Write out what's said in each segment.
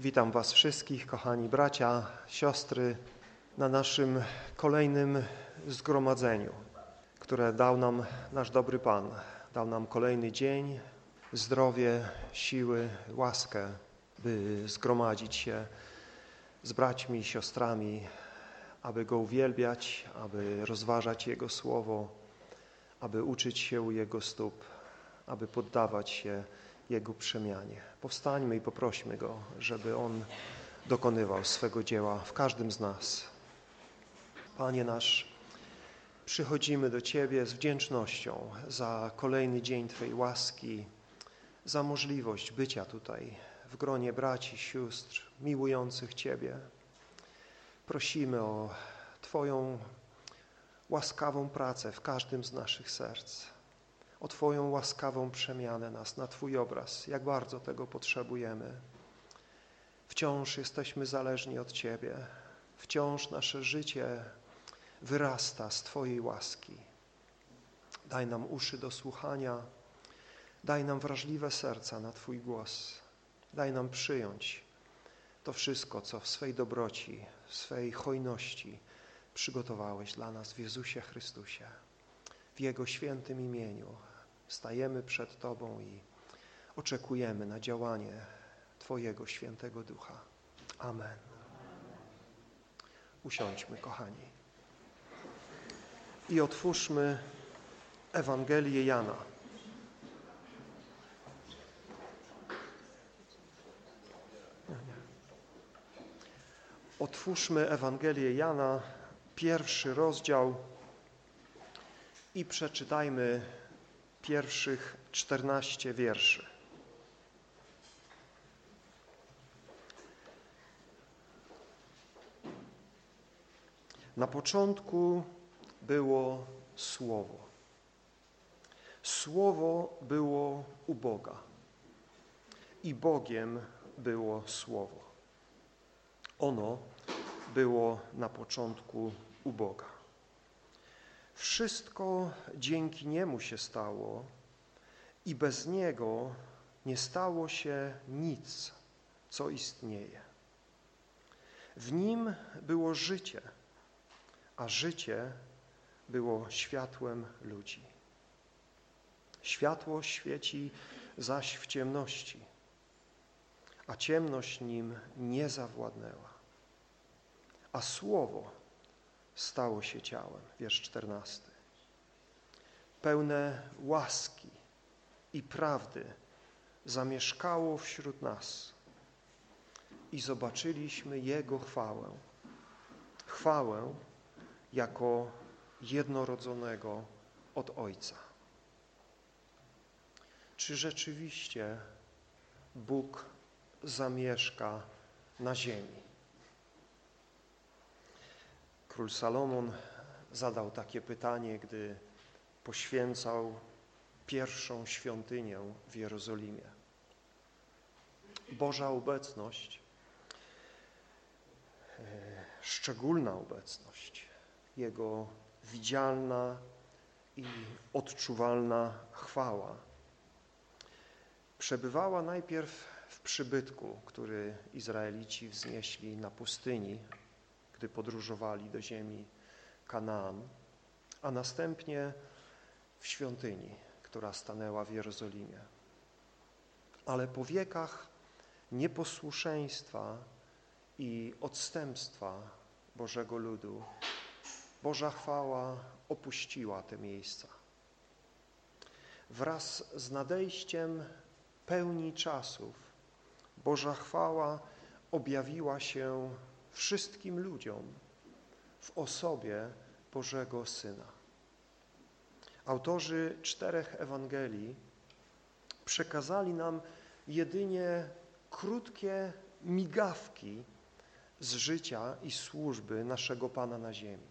Witam Was wszystkich, kochani bracia, siostry, na naszym kolejnym zgromadzeniu, które dał nam nasz dobry Pan. Dał nam kolejny dzień, zdrowie, siły, łaskę, by zgromadzić się z braćmi siostrami, aby Go uwielbiać, aby rozważać Jego Słowo, aby uczyć się u Jego stóp, aby poddawać się Jego przemianie. Powstańmy i poprośmy Go, żeby On dokonywał swego dzieła w każdym z nas. Panie nasz, przychodzimy do Ciebie z wdzięcznością za kolejny dzień Twojej łaski, za możliwość bycia tutaj w gronie braci, sióstr, miłujących Ciebie. Prosimy o Twoją łaskawą pracę w każdym z naszych serc, o Twoją łaskawą przemianę nas na Twój obraz, jak bardzo tego potrzebujemy. Wciąż jesteśmy zależni od Ciebie, wciąż nasze życie wyrasta z Twojej łaski. Daj nam uszy do słuchania, daj nam wrażliwe serca na Twój głos, daj nam przyjąć to wszystko, co w swej dobroci, w swej hojności przygotowałeś dla nas w Jezusie Chrystusie. W Jego świętym imieniu stajemy przed Tobą i oczekujemy na działanie Twojego świętego ducha. Amen. Usiądźmy, kochani. I otwórzmy Ewangelię Jana. Otwórzmy Ewangelię Jana, pierwszy rozdział i przeczytajmy pierwszych czternaście wierszy. Na początku było Słowo. Słowo było u Boga i Bogiem było Słowo. Ono było na początku u Boga. Wszystko dzięki Niemu się stało i bez Niego nie stało się nic, co istnieje. W Nim było życie, a życie było światłem ludzi. Światło świeci zaś w ciemności, a ciemność nim nie zawładnęła. A Słowo stało się ciałem. Wiersz czternasty. Pełne łaski i prawdy zamieszkało wśród nas i zobaczyliśmy Jego chwałę. Chwałę jako jednorodzonego od Ojca. Czy rzeczywiście Bóg zamieszka na ziemi? Król Salomon zadał takie pytanie, gdy poświęcał pierwszą świątynię w Jerozolimie. Boża obecność, e, szczególna obecność, Jego widzialna i odczuwalna chwała przebywała najpierw w przybytku, który Izraelici wznieśli na pustyni gdy podróżowali do ziemi Kanaan, a następnie w świątyni, która stanęła w Jerozolimie. Ale po wiekach nieposłuszeństwa i odstępstwa Bożego ludu Boża chwała opuściła te miejsca. Wraz z nadejściem pełni czasów Boża chwała objawiła się wszystkim ludziom w osobie Bożego Syna. Autorzy czterech Ewangelii przekazali nam jedynie krótkie migawki z życia i służby naszego Pana na ziemi.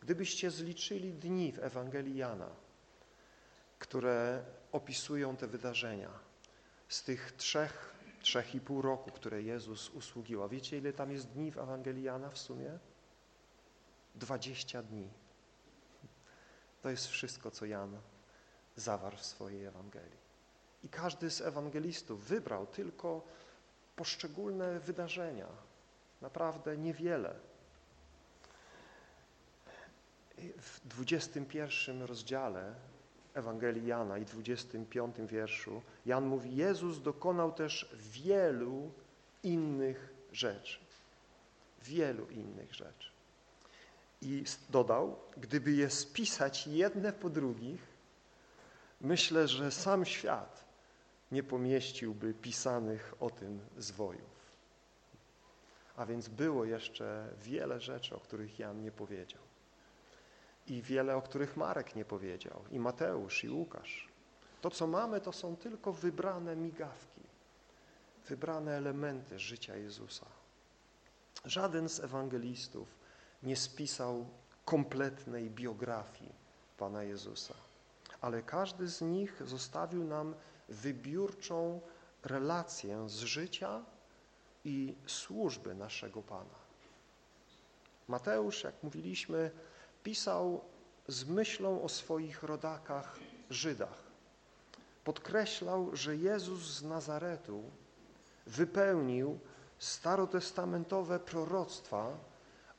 Gdybyście zliczyli dni w Ewangelii Jana, które opisują te wydarzenia, z tych trzech trzech i pół roku, które Jezus usługiwał. Wiecie, ile tam jest dni w Ewangelii Jana w sumie? Dwadzieścia dni. To jest wszystko, co Jan zawarł w swojej Ewangelii. I każdy z ewangelistów wybrał tylko poszczególne wydarzenia, naprawdę niewiele. W 21 rozdziale Ewangelii Jana i 25 wierszu Jan mówi, Jezus dokonał też wielu innych rzeczy. Wielu innych rzeczy. I dodał, gdyby je spisać jedne po drugich, myślę, że sam świat nie pomieściłby pisanych o tym zwojów. A więc było jeszcze wiele rzeczy, o których Jan nie powiedział. I wiele, o których Marek nie powiedział, i Mateusz, i Łukasz. To, co mamy, to są tylko wybrane migawki, wybrane elementy życia Jezusa. Żaden z ewangelistów nie spisał kompletnej biografii Pana Jezusa, ale każdy z nich zostawił nam wybiórczą relację z życia i służby naszego Pana. Mateusz, jak mówiliśmy, pisał z myślą o swoich rodakach Żydach. Podkreślał, że Jezus z Nazaretu wypełnił starotestamentowe proroctwa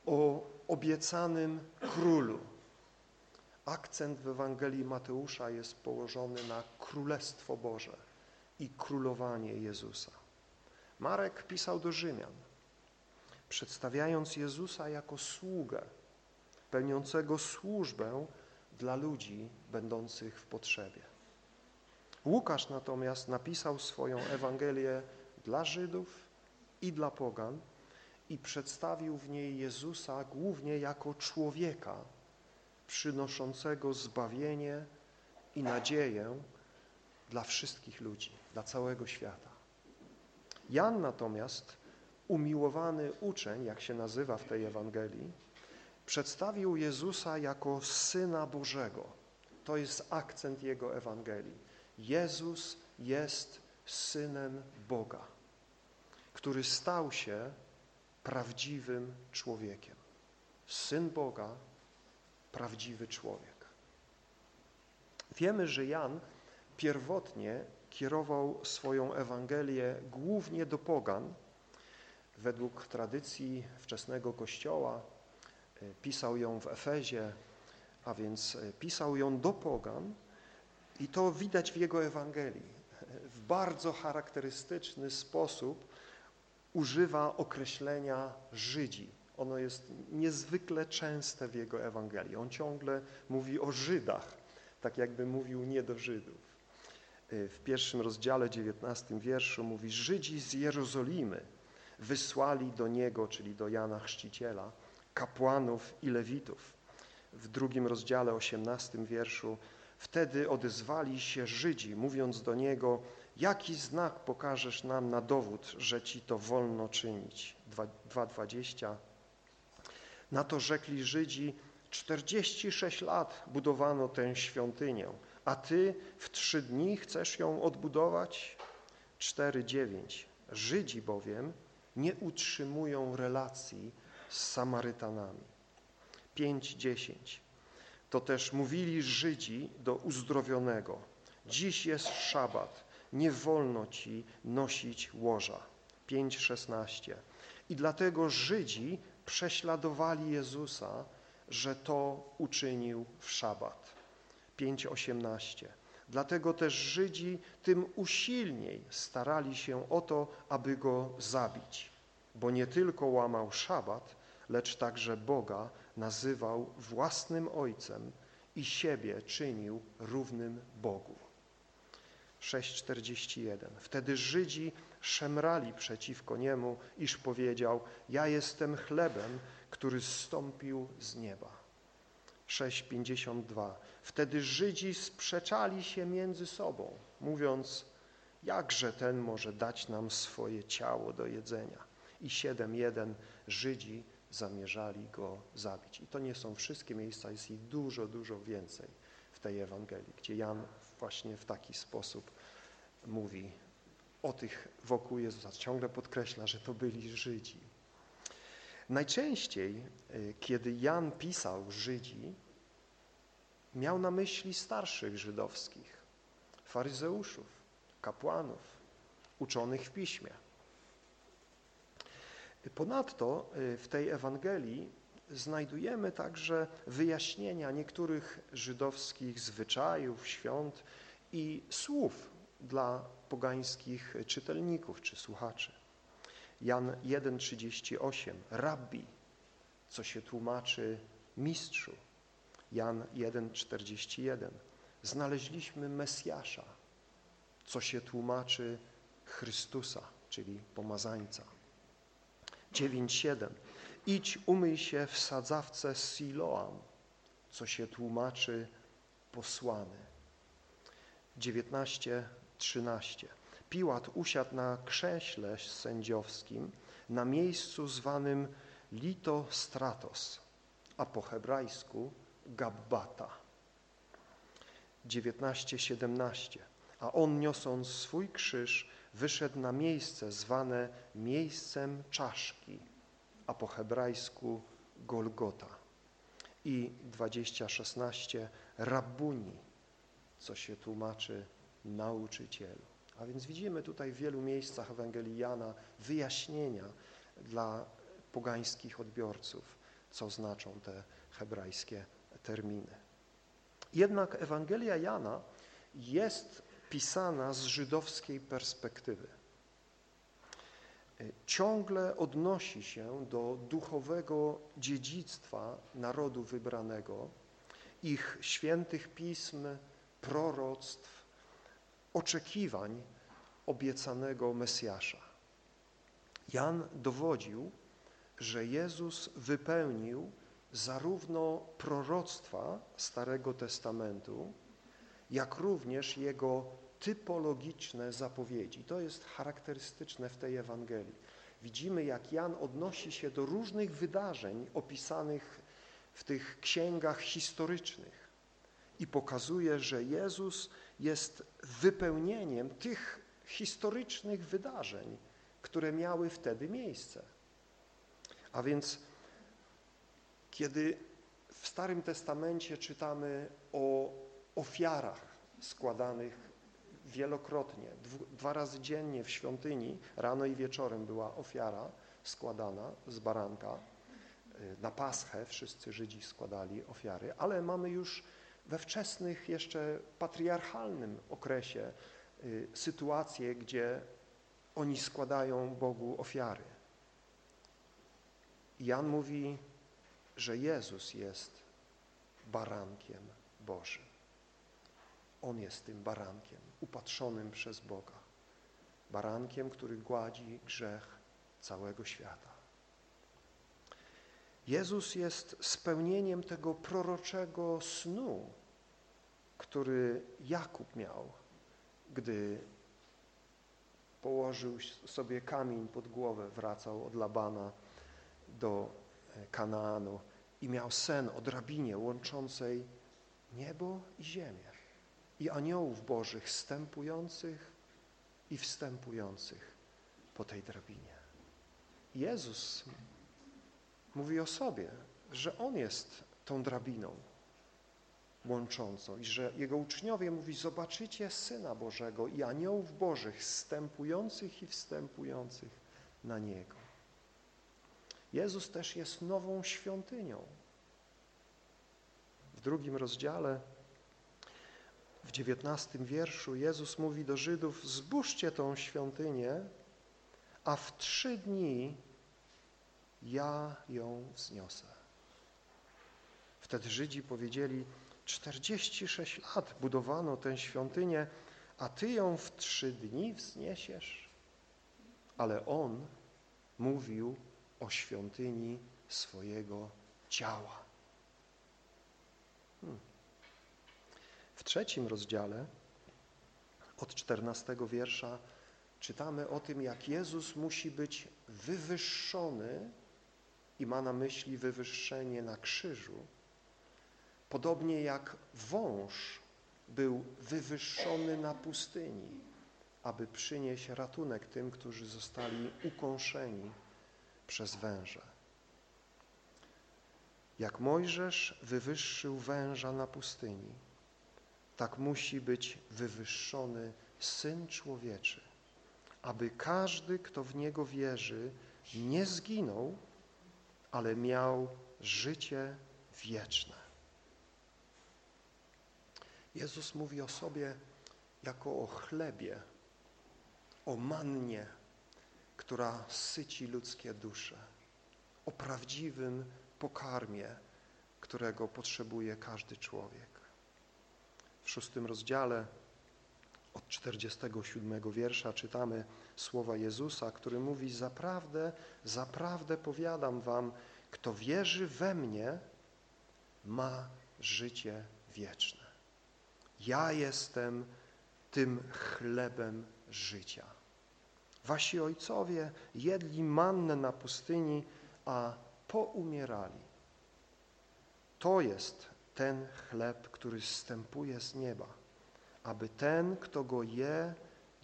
o obiecanym królu. Akcent w Ewangelii Mateusza jest położony na Królestwo Boże i królowanie Jezusa. Marek pisał do Rzymian, przedstawiając Jezusa jako sługę, pełniącego służbę dla ludzi będących w potrzebie. Łukasz natomiast napisał swoją Ewangelię dla Żydów i dla pogan i przedstawił w niej Jezusa głównie jako człowieka przynoszącego zbawienie i nadzieję dla wszystkich ludzi, dla całego świata. Jan natomiast, umiłowany uczeń, jak się nazywa w tej Ewangelii, przedstawił Jezusa jako Syna Bożego. To jest akcent jego Ewangelii. Jezus jest Synem Boga, który stał się prawdziwym człowiekiem. Syn Boga, prawdziwy człowiek. Wiemy, że Jan pierwotnie kierował swoją Ewangelię głównie do pogan. Według tradycji wczesnego Kościoła pisał ją w Efezie, a więc e, pisał ją do pogan i to widać w jego Ewangelii. W bardzo charakterystyczny sposób używa określenia Żydzi. Ono jest niezwykle częste w jego Ewangelii. On ciągle mówi o Żydach, tak jakby mówił nie do Żydów. Y, w pierwszym rozdziale, dziewiętnastym wierszu mówi Żydzi z Jerozolimy wysłali do niego, czyli do Jana Chrzciciela, kapłanów i lewitów. W drugim rozdziale, osiemnastym wierszu Wtedy odezwali się Żydzi, mówiąc do niego, jaki znak pokażesz nam na dowód, że ci to wolno czynić? 2,20 Na to rzekli Żydzi, 46 lat budowano tę świątynię, a Ty w trzy dni chcesz ją odbudować? 4,9 Żydzi bowiem nie utrzymują relacji z Samarytanami. 5,10 To też mówili Żydzi do uzdrowionego, dziś jest szabat, nie wolno Ci nosić łoża. 5,16 I dlatego Żydzi prześladowali Jezusa, że to uczynił w szabat. 5:18. Dlatego też Żydzi tym usilniej starali się o to, aby go zabić, bo nie tylko łamał szabat, lecz także Boga nazywał własnym Ojcem i siebie czynił równym Bogu. 6:41. Wtedy Żydzi szemrali przeciwko niemu, iż powiedział: Ja jestem chlebem, który zstąpił z nieba. 6:52. Wtedy Żydzi sprzeczali się między sobą, mówiąc: Jakże ten może dać nam swoje ciało do jedzenia? I 7:1. Żydzi zamierzali go zabić. I to nie są wszystkie miejsca, jest ich dużo, dużo więcej w tej Ewangelii, gdzie Jan właśnie w taki sposób mówi o tych wokół Jezusa. Ciągle podkreśla, że to byli Żydzi. Najczęściej, y, kiedy Jan pisał Żydzi, miał na myśli starszych żydowskich, faryzeuszów, kapłanów, uczonych w piśmie. Ponadto y, w tej Ewangelii znajdujemy także wyjaśnienia niektórych żydowskich zwyczajów, świąt i słów dla pogańskich czytelników czy słuchaczy. Jan 1,38 Rabbi, co się tłumaczy mistrzu. Jan 1,41 Znaleźliśmy Mesjasza, co się tłumaczy Chrystusa, czyli pomazańca. 9,7 Idź, umyj się w sadzawce Siloam, co się tłumaczy posłany. 19:13. Piłat usiadł na krześle sędziowskim na miejscu zwanym Lito Stratos, a po hebrajsku Gabbata. 19:17. A on niosąc swój krzyż wyszedł na miejsce zwane miejscem czaszki, a po hebrajsku Golgota. I 20:16 Rabbuni, co się tłumaczy nauczycielu. A więc widzimy tutaj w wielu miejscach Ewangelii Jana wyjaśnienia dla pogańskich odbiorców, co znaczą te hebrajskie terminy. Jednak Ewangelia Jana jest pisana z żydowskiej perspektywy. Ciągle odnosi się do duchowego dziedzictwa narodu wybranego, ich świętych pism, proroctw, oczekiwań obiecanego Mesjasza. Jan dowodził, że Jezus wypełnił zarówno proroctwa Starego Testamentu, jak również jego typologiczne zapowiedzi. To jest charakterystyczne w tej Ewangelii. Widzimy, jak Jan odnosi się do różnych wydarzeń opisanych w tych księgach historycznych i pokazuje, że Jezus jest wypełnieniem tych historycznych wydarzeń, które miały wtedy miejsce. A więc kiedy w Starym Testamencie czytamy o ofiarach składanych wielokrotnie, dwa razy dziennie w świątyni, rano i wieczorem była ofiara składana z baranka. Y, na Paschę wszyscy Żydzi składali ofiary, ale mamy już we wczesnych, jeszcze patriarchalnym okresie y, sytuacje, gdzie oni składają Bogu ofiary. Jan mówi, że Jezus jest barankiem Bożym. On jest tym barankiem, upatrzonym przez Boga. Barankiem, który gładzi grzech całego świata. Jezus jest spełnieniem tego proroczego snu, który Jakub miał, gdy położył sobie kamień pod głowę, wracał od Labana do e, Kanaanu i miał sen o drabinie łączącej niebo i ziemię i aniołów bożych stępujących i wstępujących po tej drabinie. Jezus mówi o sobie, że On jest tą drabiną łączącą i że Jego uczniowie mówi, zobaczycie Syna Bożego i aniołów bożych stępujących i wstępujących na Niego. Jezus też jest nową świątynią. W drugim rozdziale w dziewiętnastym wierszu Jezus mówi do Żydów, zbóżcie tą świątynię, a w trzy dni ja ją wzniosę. Wtedy Żydzi powiedzieli, 46 lat budowano tę świątynię, a Ty ją w trzy dni wzniesiesz? Ale On mówił o świątyni swojego ciała. W trzecim rozdziale, od czternastego wiersza, czytamy o tym, jak Jezus musi być wywyższony i ma na myśli wywyższenie na krzyżu, podobnie jak wąż był wywyższony na pustyni, aby przynieść ratunek tym, którzy zostali ukąszeni przez węża. Jak Mojżesz wywyższył węża na pustyni, tak musi być wywyższony Syn Człowieczy, aby każdy, kto w Niego wierzy, nie zginął, ale miał życie wieczne. Jezus mówi o sobie jako o chlebie, o mannie, która syci ludzkie dusze, o prawdziwym pokarmie, którego potrzebuje każdy człowiek. W szóstym rozdziale od 47 wiersza czytamy słowa Jezusa, który mówi Zaprawdę, zaprawdę powiadam wam, kto wierzy we mnie, ma życie wieczne. Ja jestem tym chlebem życia. Wasi ojcowie jedli mannę na pustyni, a poumierali. To jest ten chleb, który zstępuje z nieba, aby ten, kto go je,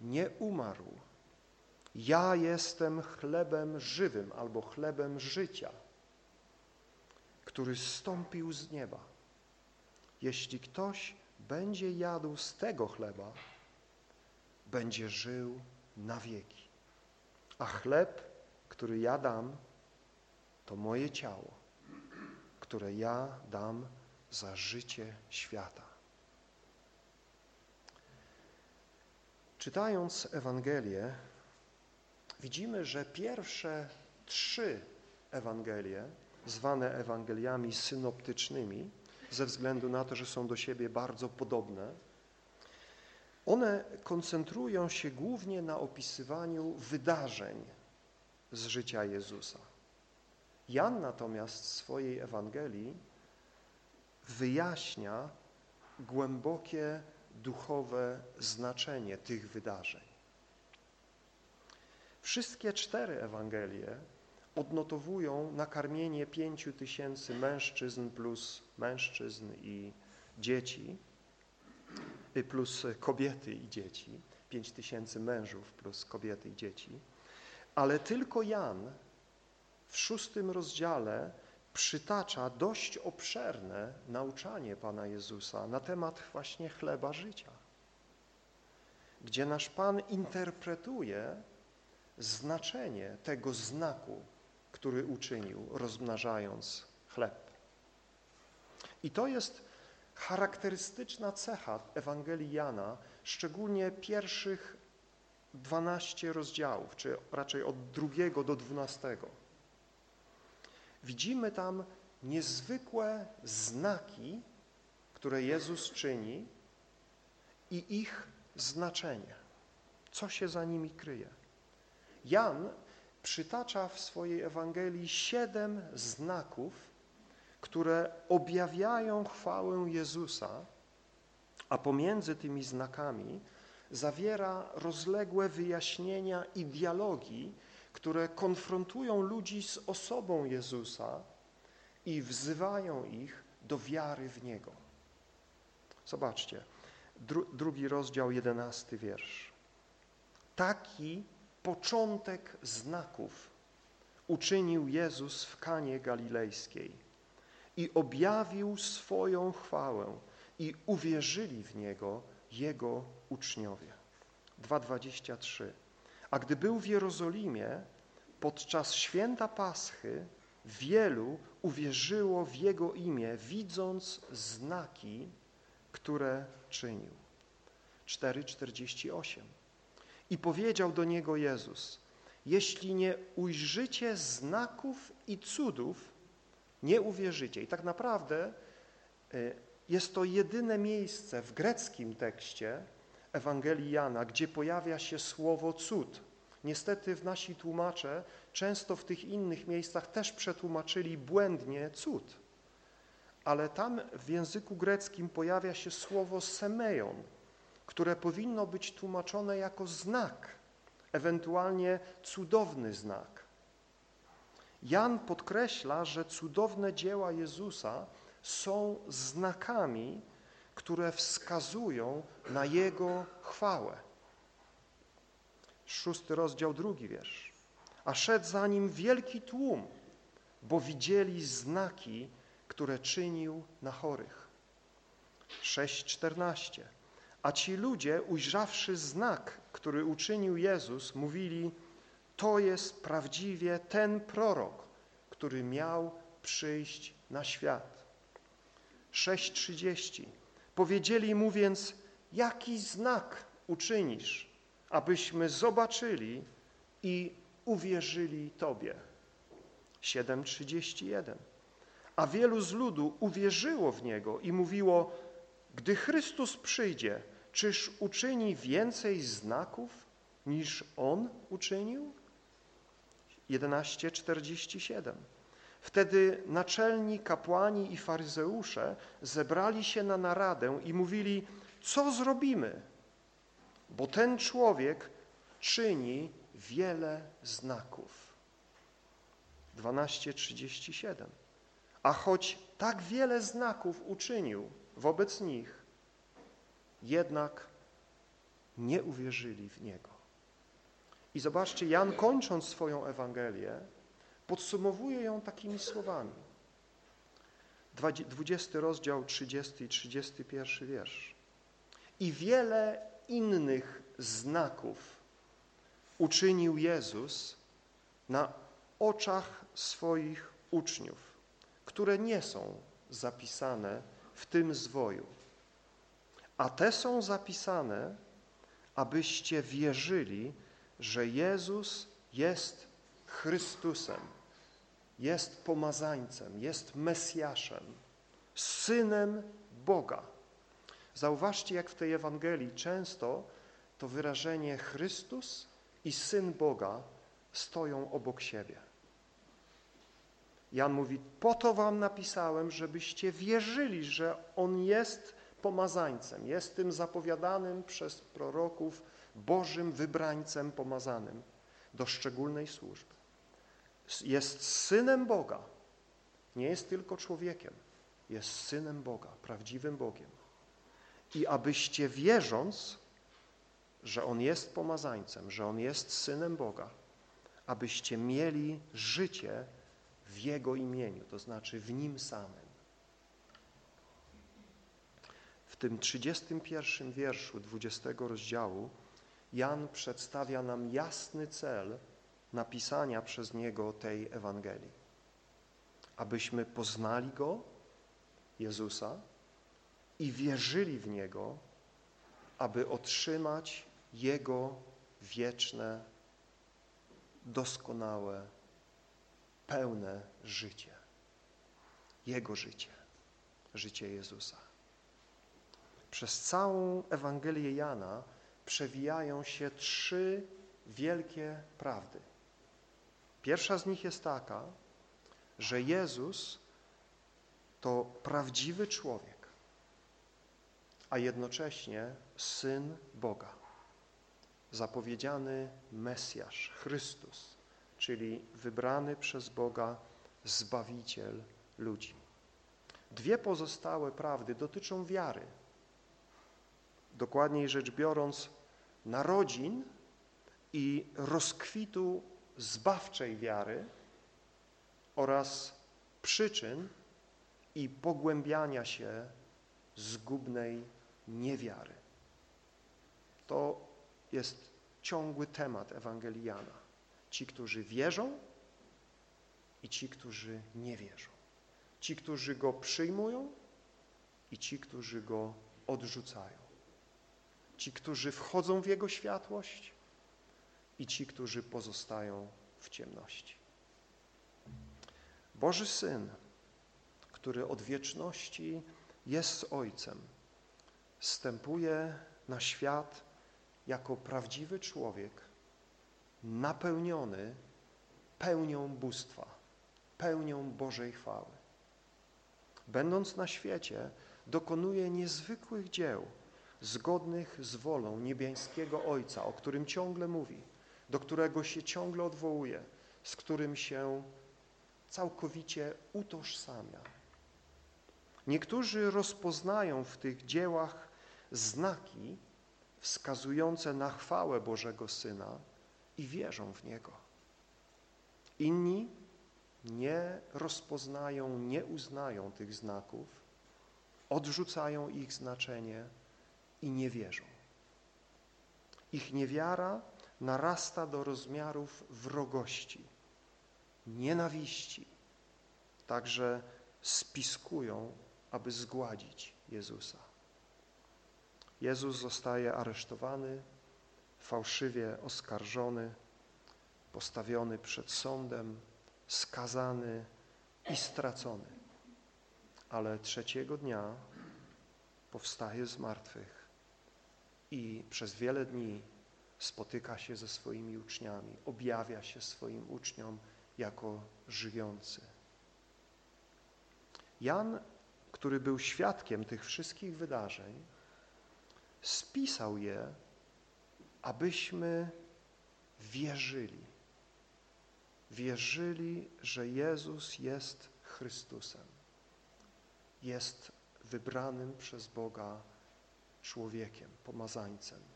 nie umarł. Ja jestem chlebem żywym albo chlebem życia, który zstąpił z nieba. Jeśli ktoś będzie jadł z tego chleba, będzie żył na wieki. A chleb, który ja dam, to moje ciało, które ja dam za życie świata. Czytając Ewangelię, widzimy, że pierwsze trzy Ewangelie, zwane Ewangeliami synoptycznymi, ze względu na to, że są do siebie bardzo podobne, one koncentrują się głównie na opisywaniu wydarzeń z życia Jezusa. Jan natomiast w swojej Ewangelii wyjaśnia głębokie duchowe znaczenie tych wydarzeń. Wszystkie cztery Ewangelie odnotowują nakarmienie pięciu tysięcy mężczyzn plus mężczyzn i dzieci, y, plus kobiety i dzieci, pięć tysięcy mężów plus kobiety i dzieci, ale tylko Jan w szóstym rozdziale przytacza dość obszerne nauczanie Pana Jezusa na temat właśnie chleba życia, gdzie nasz Pan interpretuje znaczenie tego znaku, który uczynił, rozmnażając chleb. I to jest charakterystyczna cecha Ewangelii Jana, szczególnie pierwszych 12 rozdziałów, czy raczej od drugiego do dwunastego. Widzimy tam niezwykłe znaki, które Jezus czyni i ich znaczenie. Co się za nimi kryje? Jan przytacza w swojej Ewangelii siedem znaków, które objawiają chwałę Jezusa, a pomiędzy tymi znakami zawiera rozległe wyjaśnienia i dialogi, które konfrontują ludzi z osobą Jezusa i wzywają ich do wiary w Niego. Zobaczcie, dru drugi rozdział, jedenasty wiersz. Taki początek znaków uczynił Jezus w Kanie Galilejskiej i objawił swoją chwałę i uwierzyli w Niego Jego uczniowie. 2,23 A gdy był w Jerozolimie, podczas święta Paschy wielu uwierzyło w Jego imię, widząc znaki, które czynił. 4,48 i powiedział do niego Jezus, jeśli nie ujrzycie znaków i cudów, nie uwierzycie. I tak naprawdę y, jest to jedyne miejsce w greckim tekście Ewangelii Jana, gdzie pojawia się słowo cud. Niestety w nasi tłumacze często w tych innych miejscach też przetłumaczyli błędnie cud. Ale tam w języku greckim pojawia się słowo semeion, które powinno być tłumaczone jako znak, ewentualnie cudowny znak. Jan podkreśla, że cudowne dzieła Jezusa są znakami, które wskazują na Jego chwałę. Szósty rozdział, drugi wiersz. A szedł za Nim wielki tłum, bo widzieli znaki, które czynił na chorych. 6,14 a ci ludzie, ujrzawszy znak który uczynił Jezus, mówili, to jest prawdziwie ten prorok, który miał przyjść na świat. 6.30. Powiedzieli mu więc, jaki znak uczynisz, abyśmy zobaczyli i uwierzyli Tobie. 7.31. A wielu z ludu uwierzyło w Niego i mówiło, gdy Chrystus przyjdzie, czyż uczyni więcej znaków niż On uczynił? 11:47. Wtedy naczelni kapłani i faryzeusze zebrali się na naradę i mówili, co zrobimy, bo ten człowiek czyni wiele znaków. 12:37. A choć tak wiele znaków uczynił wobec nich, jednak nie uwierzyli w Niego. I zobaczcie, Jan kończąc swoją Ewangelię, podsumowuje ją takimi słowami. 20 rozdział, 30 i 31 wiersz. I wiele innych znaków uczynił Jezus na oczach swoich uczniów, które nie są zapisane w tym zwoju. A te są zapisane, abyście wierzyli, że Jezus jest Chrystusem, jest pomazańcem, jest Mesjaszem, Synem Boga. Zauważcie, jak w tej Ewangelii często to wyrażenie Chrystus i Syn Boga stoją obok siebie. Jan mówi, po to wam napisałem, żebyście wierzyli, że On jest pomazańcem, jest tym zapowiadanym przez proroków Bożym wybrańcem pomazanym do szczególnej służby. Jest Synem Boga, nie jest tylko człowiekiem, jest Synem Boga, prawdziwym Bogiem. I abyście wierząc, że On jest pomazańcem, że On jest Synem Boga, abyście mieli życie w Jego imieniu, to znaczy w Nim samym. W tym 31 wierszu 20 rozdziału Jan przedstawia nam jasny cel napisania przez niego tej Ewangelii. Abyśmy poznali Go, Jezusa, i wierzyli w Niego, aby otrzymać Jego wieczne, doskonałe, pełne życie. Jego życie, życie Jezusa. Przez całą Ewangelię Jana przewijają się trzy wielkie prawdy. Pierwsza z nich jest taka, że Jezus to prawdziwy człowiek, a jednocześnie Syn Boga, zapowiedziany Mesjasz, Chrystus, czyli wybrany przez Boga Zbawiciel ludzi. Dwie pozostałe prawdy dotyczą wiary, dokładniej rzecz biorąc, narodzin i rozkwitu zbawczej wiary oraz przyczyn i pogłębiania się zgubnej niewiary. To jest ciągły temat Ewangeliana. Ci, którzy wierzą i ci, którzy nie wierzą. Ci, którzy Go przyjmują i ci, którzy Go odrzucają. Ci, którzy wchodzą w Jego światłość i ci, którzy pozostają w ciemności. Boży Syn, który od wieczności jest Ojcem, wstępuje na świat jako prawdziwy człowiek, napełniony pełnią bóstwa, pełnią Bożej chwały. Będąc na świecie, dokonuje niezwykłych dzieł, zgodnych z wolą niebiańskiego Ojca, o którym ciągle mówi, do którego się ciągle odwołuje, z którym się całkowicie utożsamia. Niektórzy rozpoznają w tych dziełach znaki wskazujące na chwałę Bożego Syna i wierzą w Niego. Inni nie rozpoznają, nie uznają tych znaków, odrzucają ich znaczenie i nie wierzą. Ich niewiara narasta do rozmiarów wrogości, nienawiści. Także spiskują, aby zgładzić Jezusa. Jezus zostaje aresztowany, fałszywie oskarżony, postawiony przed sądem, skazany i stracony. Ale trzeciego dnia powstaje z martwych i przez wiele dni spotyka się ze swoimi uczniami, objawia się swoim uczniom jako żyjący. Jan, który był świadkiem tych wszystkich wydarzeń, spisał je, abyśmy wierzyli. Wierzyli, że Jezus jest Chrystusem. Jest wybranym przez Boga człowiekiem, pomazańcem.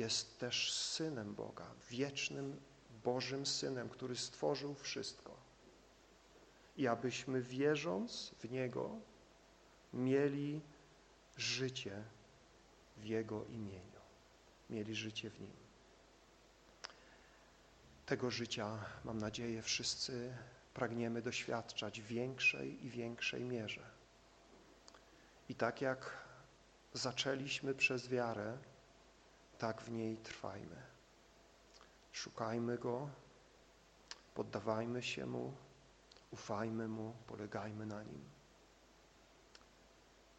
Jest też Synem Boga, wiecznym Bożym Synem, który stworzył wszystko. I abyśmy wierząc w Niego mieli życie w Jego imieniu. Mieli życie w Nim. Tego życia, mam nadzieję, wszyscy pragniemy doświadczać w większej i większej mierze. I tak jak zaczęliśmy przez wiarę, tak w niej trwajmy. Szukajmy Go, poddawajmy się Mu, ufajmy Mu, polegajmy na Nim.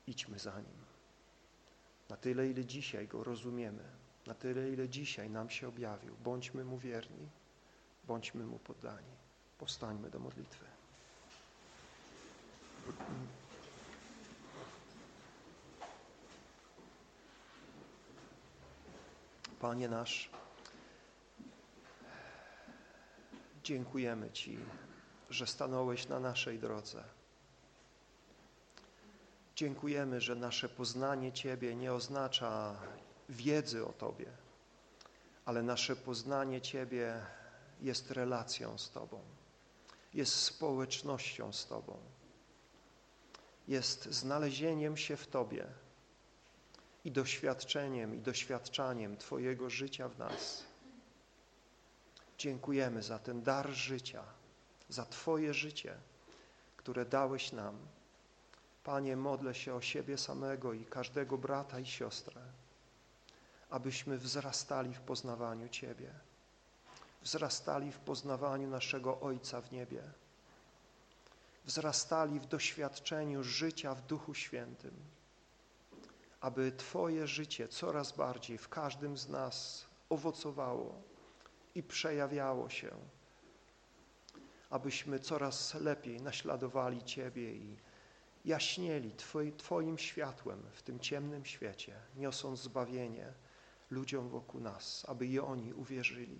Idźmy za Nim. Na tyle, ile dzisiaj Go rozumiemy, na tyle, ile dzisiaj nam się objawił, bądźmy Mu wierni, bądźmy Mu poddani. Powstańmy do modlitwy. Panie nasz, dziękujemy Ci, że stanąłeś na naszej drodze. Dziękujemy, że nasze poznanie Ciebie nie oznacza wiedzy o Tobie, ale nasze poznanie Ciebie jest relacją z Tobą, jest społecznością z Tobą, jest znalezieniem się w Tobie i doświadczeniem i doświadczaniem Twojego życia w nas. Dziękujemy za ten dar życia, za Twoje życie, które dałeś nam. Panie, modlę się o siebie samego i każdego brata i siostrę, abyśmy wzrastali w poznawaniu Ciebie, wzrastali w poznawaniu naszego Ojca w niebie, wzrastali w doświadczeniu życia w Duchu Świętym, aby Twoje życie coraz bardziej w każdym z nas owocowało i przejawiało się, abyśmy coraz lepiej naśladowali Ciebie i jaśnieli Twoi, Twoim światłem w tym ciemnym świecie, niosąc zbawienie ludziom wokół nas, aby i oni uwierzyli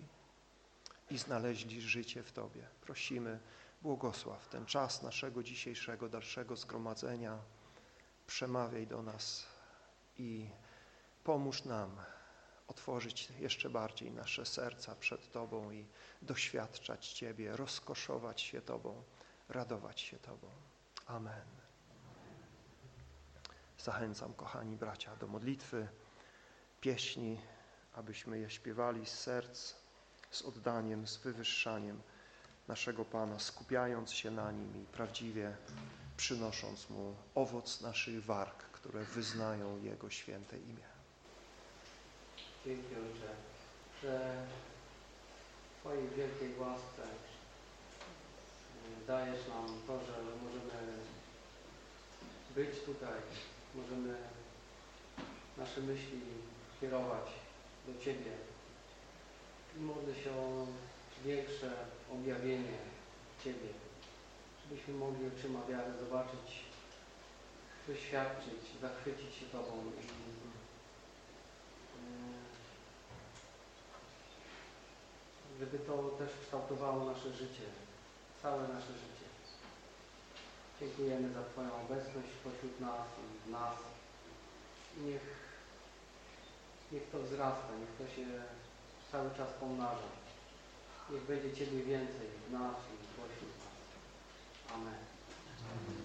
i znaleźli życie w Tobie. Prosimy, błogosław ten czas naszego dzisiejszego dalszego zgromadzenia. Przemawiaj do nas i pomóż nam otworzyć jeszcze bardziej nasze serca przed Tobą i doświadczać Ciebie, rozkoszować się Tobą, radować się Tobą. Amen. Zachęcam, kochani bracia, do modlitwy, pieśni, abyśmy je śpiewali z serc, z oddaniem, z wywyższaniem naszego Pana, skupiając się na Nim i prawdziwie przynosząc Mu owoc naszych warg, które wyznają Jego święte imię. Dzięki Ojcze, że w Twojej wielkiej łasce dajesz nam to, że możemy być tutaj, możemy nasze myśli kierować do Ciebie i modlę się o większe objawienie Ciebie, żebyśmy mogli oczyma zobaczyć, doświadczyć, zachwycić się Tobą i y, żeby to też kształtowało nasze życie, całe nasze życie. Dziękujemy za Twoją obecność pośród nas i w nas. Niech, niech to wzrasta, niech to się cały czas pomnaża. Niech będzie Ciebie więcej w nas i pośród nas. Amen. Ja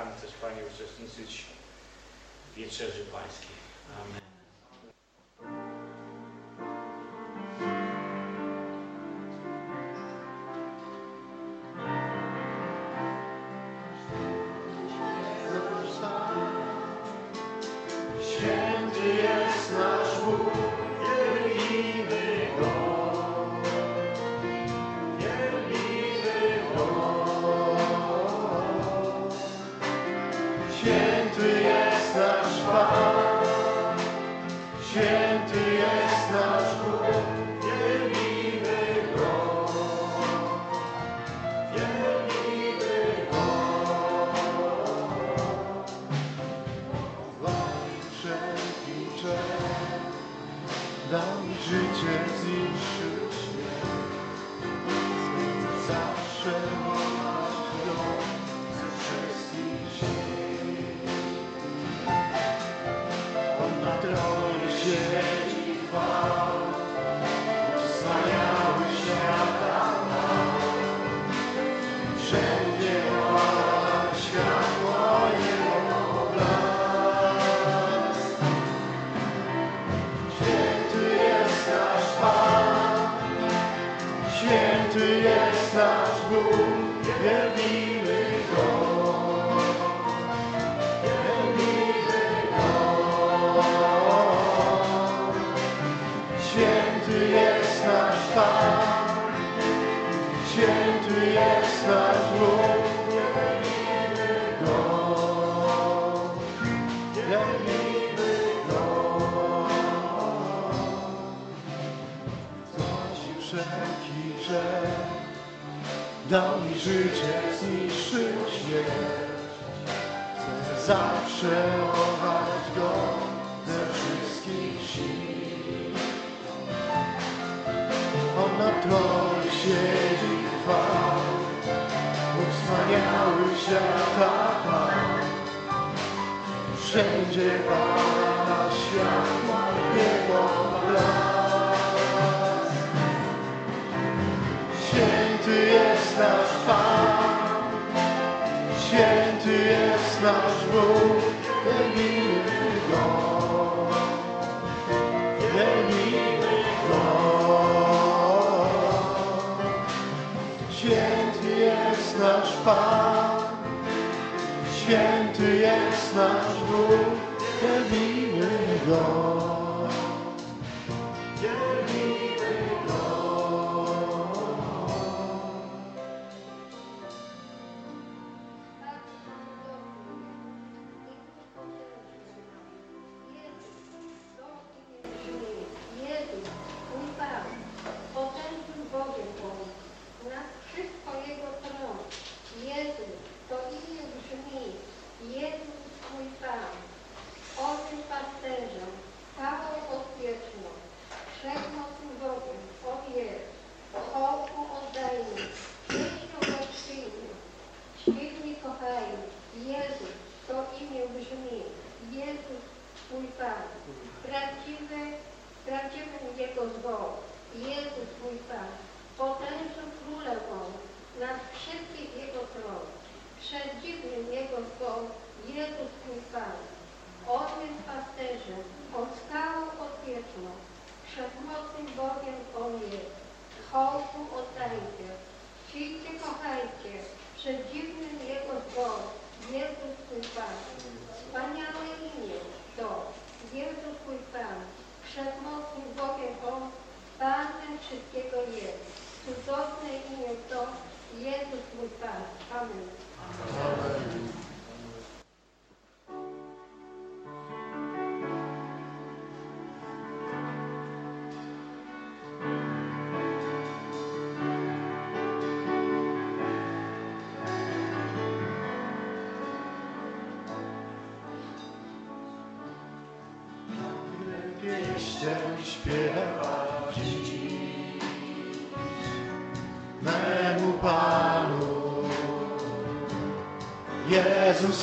z tymi sercami też, Panie, uczestniczyć w wieczerzy Pańskiej. Amen.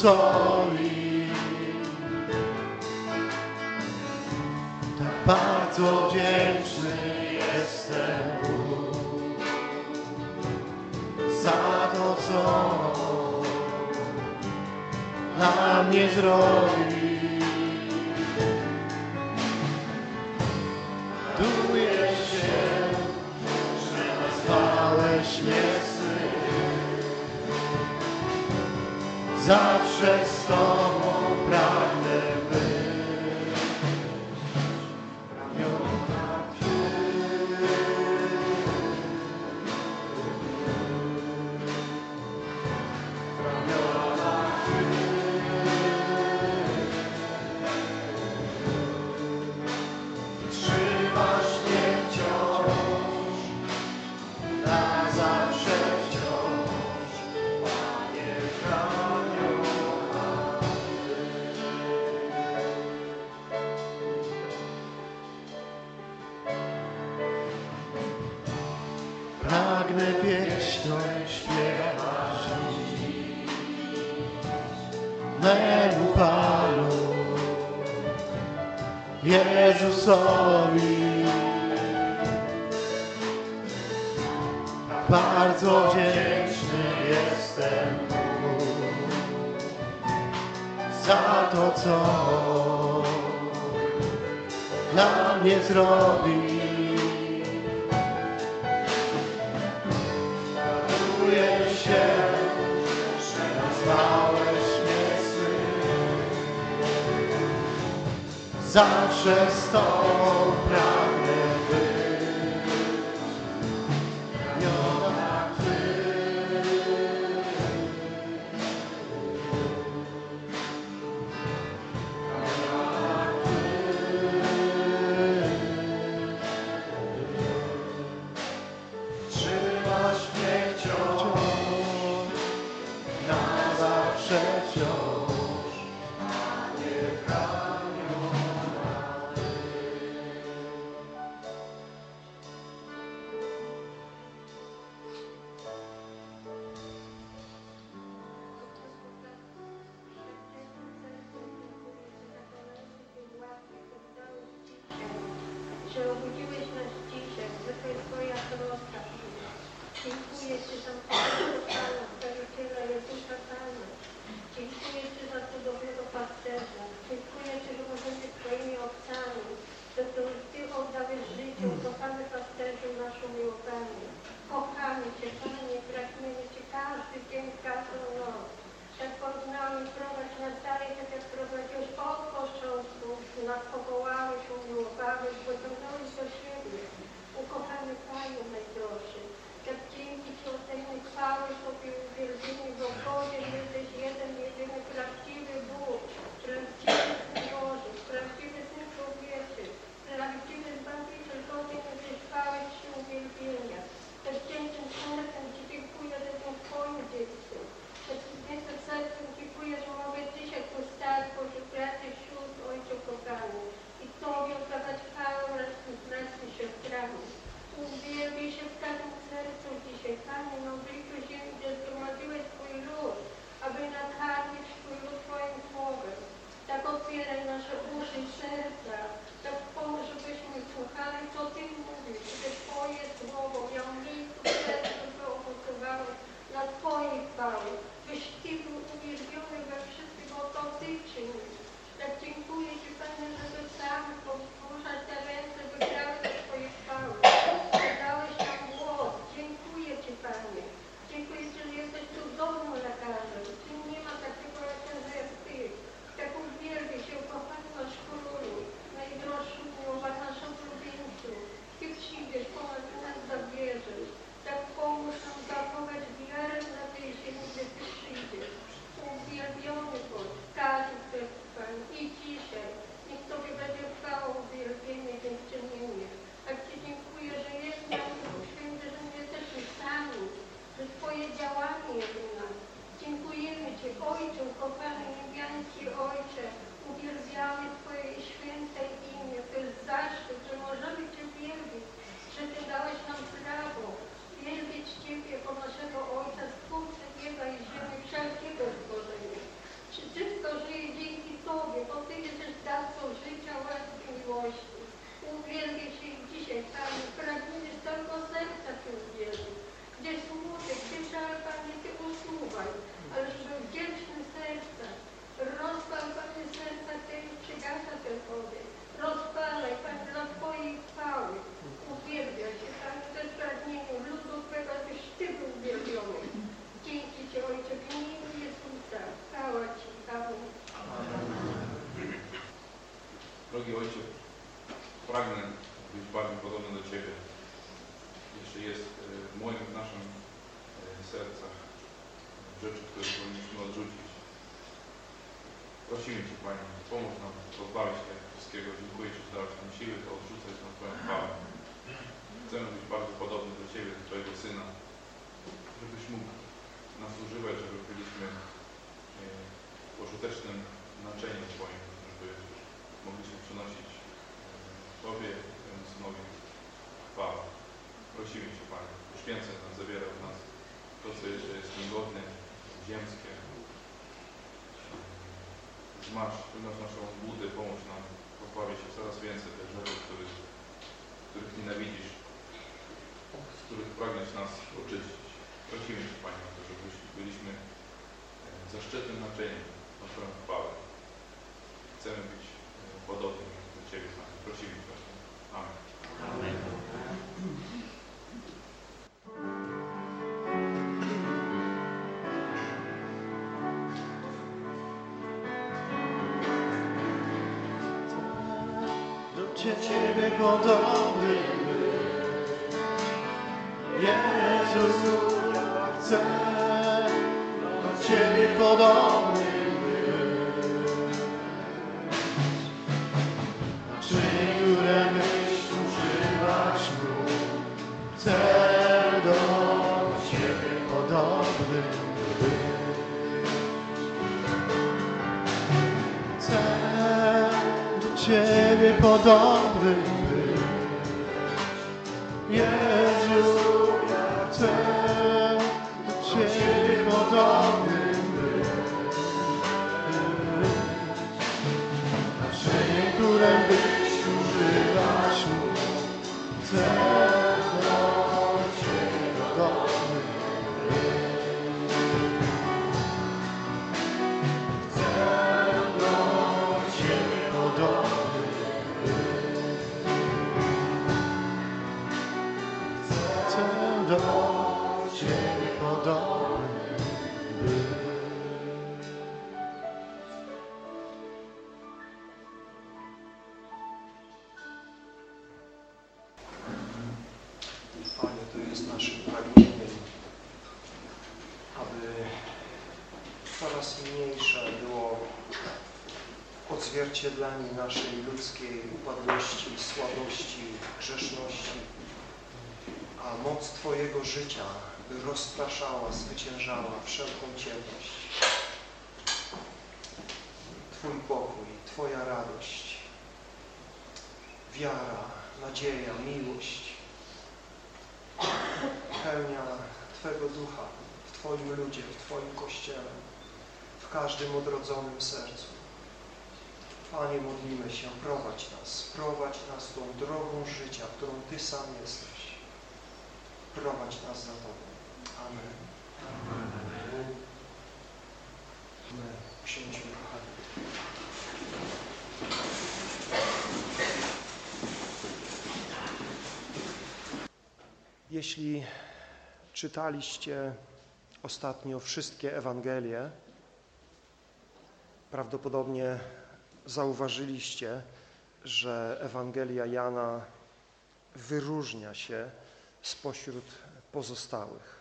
Jerozolim. Tak bardzo wdzięczny jestem za to, co dla mnie zrobił. Duję się, że nazwałeś mnie. Zawsze success. já pozbawić tego tak wszystkiego. Dziękuję Ci, że dałeś nam siły to odrzucać na Twoją chwałę. Chcemy być bardzo podobni do Ciebie, do Twojego Syna, żebyś mógł nas używać, żeby byliśmy e, pożytecznym naczęciem Twoim, żeby mogliśmy przynosić e, Tobie, Twojemu Synowi chwałę. Prosimy Cię, Panie, poświęcę nam, zabiera w nas to, co jeszcze jest niegodne, ziemskie. E, Zmasz Wyznasz naszą obłudę, pomóż nam pozbawić się coraz więcej tych grzechów, których, których nienawidzisz, z których pragniesz nas oczyścić. Prosimy Cię, Panie, o to, żebyś byliśmy e, zaszczytnym naczyniem na Twoją chwałę. Chcemy być e, podobnym do Ciebie, Panie. Prosimy Cię. Ciebie podobny? Naszym pragnieniem, aby coraz mniejsze było odzwierciedlenie naszej ludzkiej upadłości, słabości, grzeszności, a moc Twojego życia by rozpraszała, zwyciężała wszelką ciemność. Twój pokój, Twoja radość, wiara, nadzieja, miłość, pełnia Twego Ducha w Twoim ludzie, w Twoim Kościele, w każdym odrodzonym sercu. Panie, modlimy się, prowadź nas, prowadź nas tą drogą życia, którą Ty sam jesteś. Prowadź nas za Tobą. Amen. Amen. Księciu, kochani. Jeśli czytaliście ostatnio wszystkie Ewangelie, prawdopodobnie zauważyliście, że Ewangelia Jana wyróżnia się spośród pozostałych.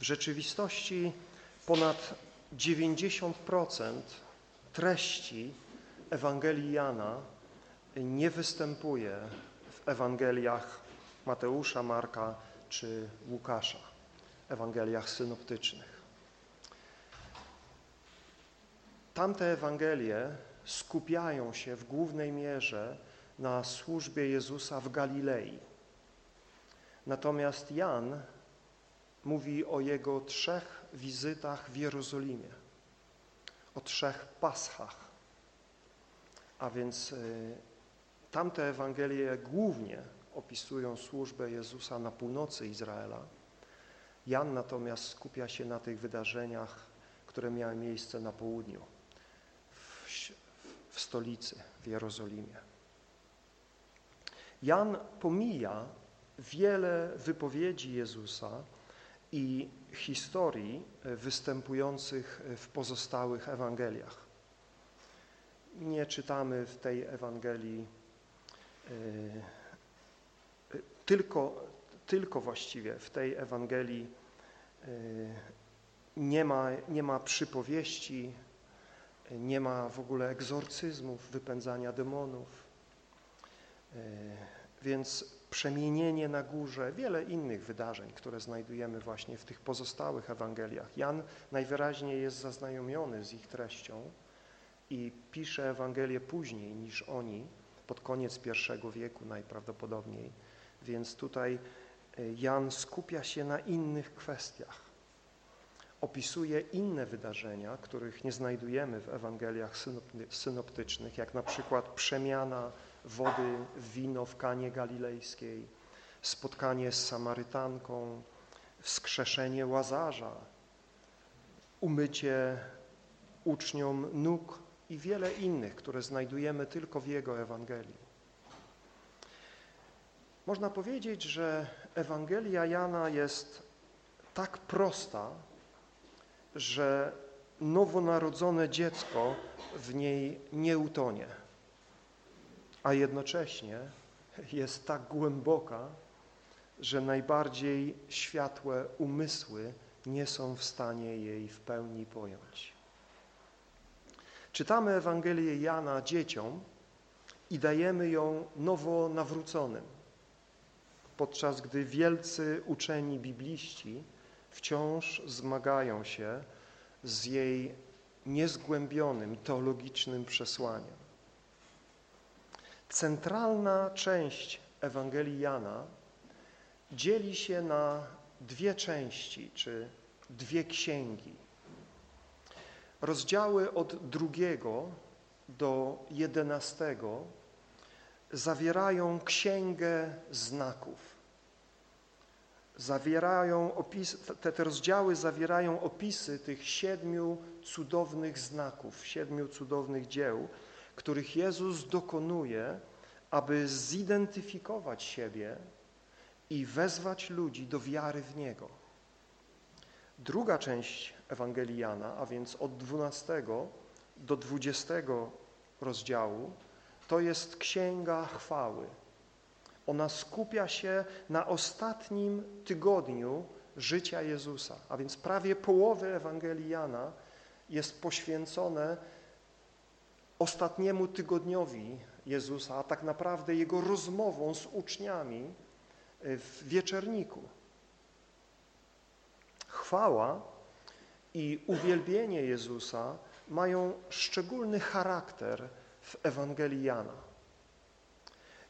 W rzeczywistości ponad 90% treści Ewangelii Jana nie występuje w Ewangeliach Mateusza, Marka czy Łukasza, Ewangeliach synoptycznych. Tamte Ewangelie skupiają się w głównej mierze na służbie Jezusa w Galilei. Natomiast Jan mówi o jego trzech wizytach w Jerozolimie, o trzech paschach. A więc y, tamte Ewangelie głównie opisują służbę Jezusa na północy Izraela. Jan natomiast skupia się na tych wydarzeniach, które miały miejsce na południu, w, w stolicy, w Jerozolimie. Jan pomija wiele wypowiedzi Jezusa i historii występujących w pozostałych Ewangeliach. Nie czytamy w tej Ewangelii tylko, tylko właściwie w tej Ewangelii nie ma, nie ma przypowieści, nie ma w ogóle egzorcyzmów, wypędzania demonów, więc przemienienie na górze, wiele innych wydarzeń, które znajdujemy właśnie w tych pozostałych Ewangeliach. Jan najwyraźniej jest zaznajomiony z ich treścią i pisze Ewangelię później niż oni, pod koniec pierwszego wieku najprawdopodobniej, więc tutaj Jan skupia się na innych kwestiach. Opisuje inne wydarzenia, których nie znajdujemy w Ewangeliach synoptycznych, jak na przykład przemiana wody w wino w Kanie Galilejskiej, spotkanie z Samarytanką, wskrzeszenie Łazarza, umycie uczniom nóg i wiele innych, które znajdujemy tylko w Jego Ewangelii. Można powiedzieć, że Ewangelia Jana jest tak prosta, że nowonarodzone dziecko w niej nie utonie, a jednocześnie jest tak głęboka, że najbardziej światłe umysły nie są w stanie jej w pełni pojąć. Czytamy Ewangelię Jana dzieciom i dajemy ją nowo nawróconym, podczas gdy wielcy uczeni bibliści wciąż zmagają się z jej niezgłębionym teologicznym przesłaniem. Centralna część Ewangelii Jana dzieli się na dwie części, czy dwie księgi. Rozdziały od drugiego do jedenastego zawierają księgę znaków zawierają opis, te, te rozdziały zawierają opisy tych siedmiu cudownych znaków, siedmiu cudownych dzieł, których Jezus dokonuje, aby zidentyfikować siebie i wezwać ludzi do wiary w Niego. Druga część Ewangelii Jana, a więc od 12 do 20 rozdziału, to jest Księga Chwały. Ona skupia się na ostatnim tygodniu życia Jezusa, a więc prawie połowy Ewangelii Jana jest poświęcone ostatniemu tygodniowi Jezusa, a tak naprawdę Jego rozmową z uczniami w wieczerniku. Chwała i uwielbienie Jezusa mają szczególny charakter w Ewangelii Jana.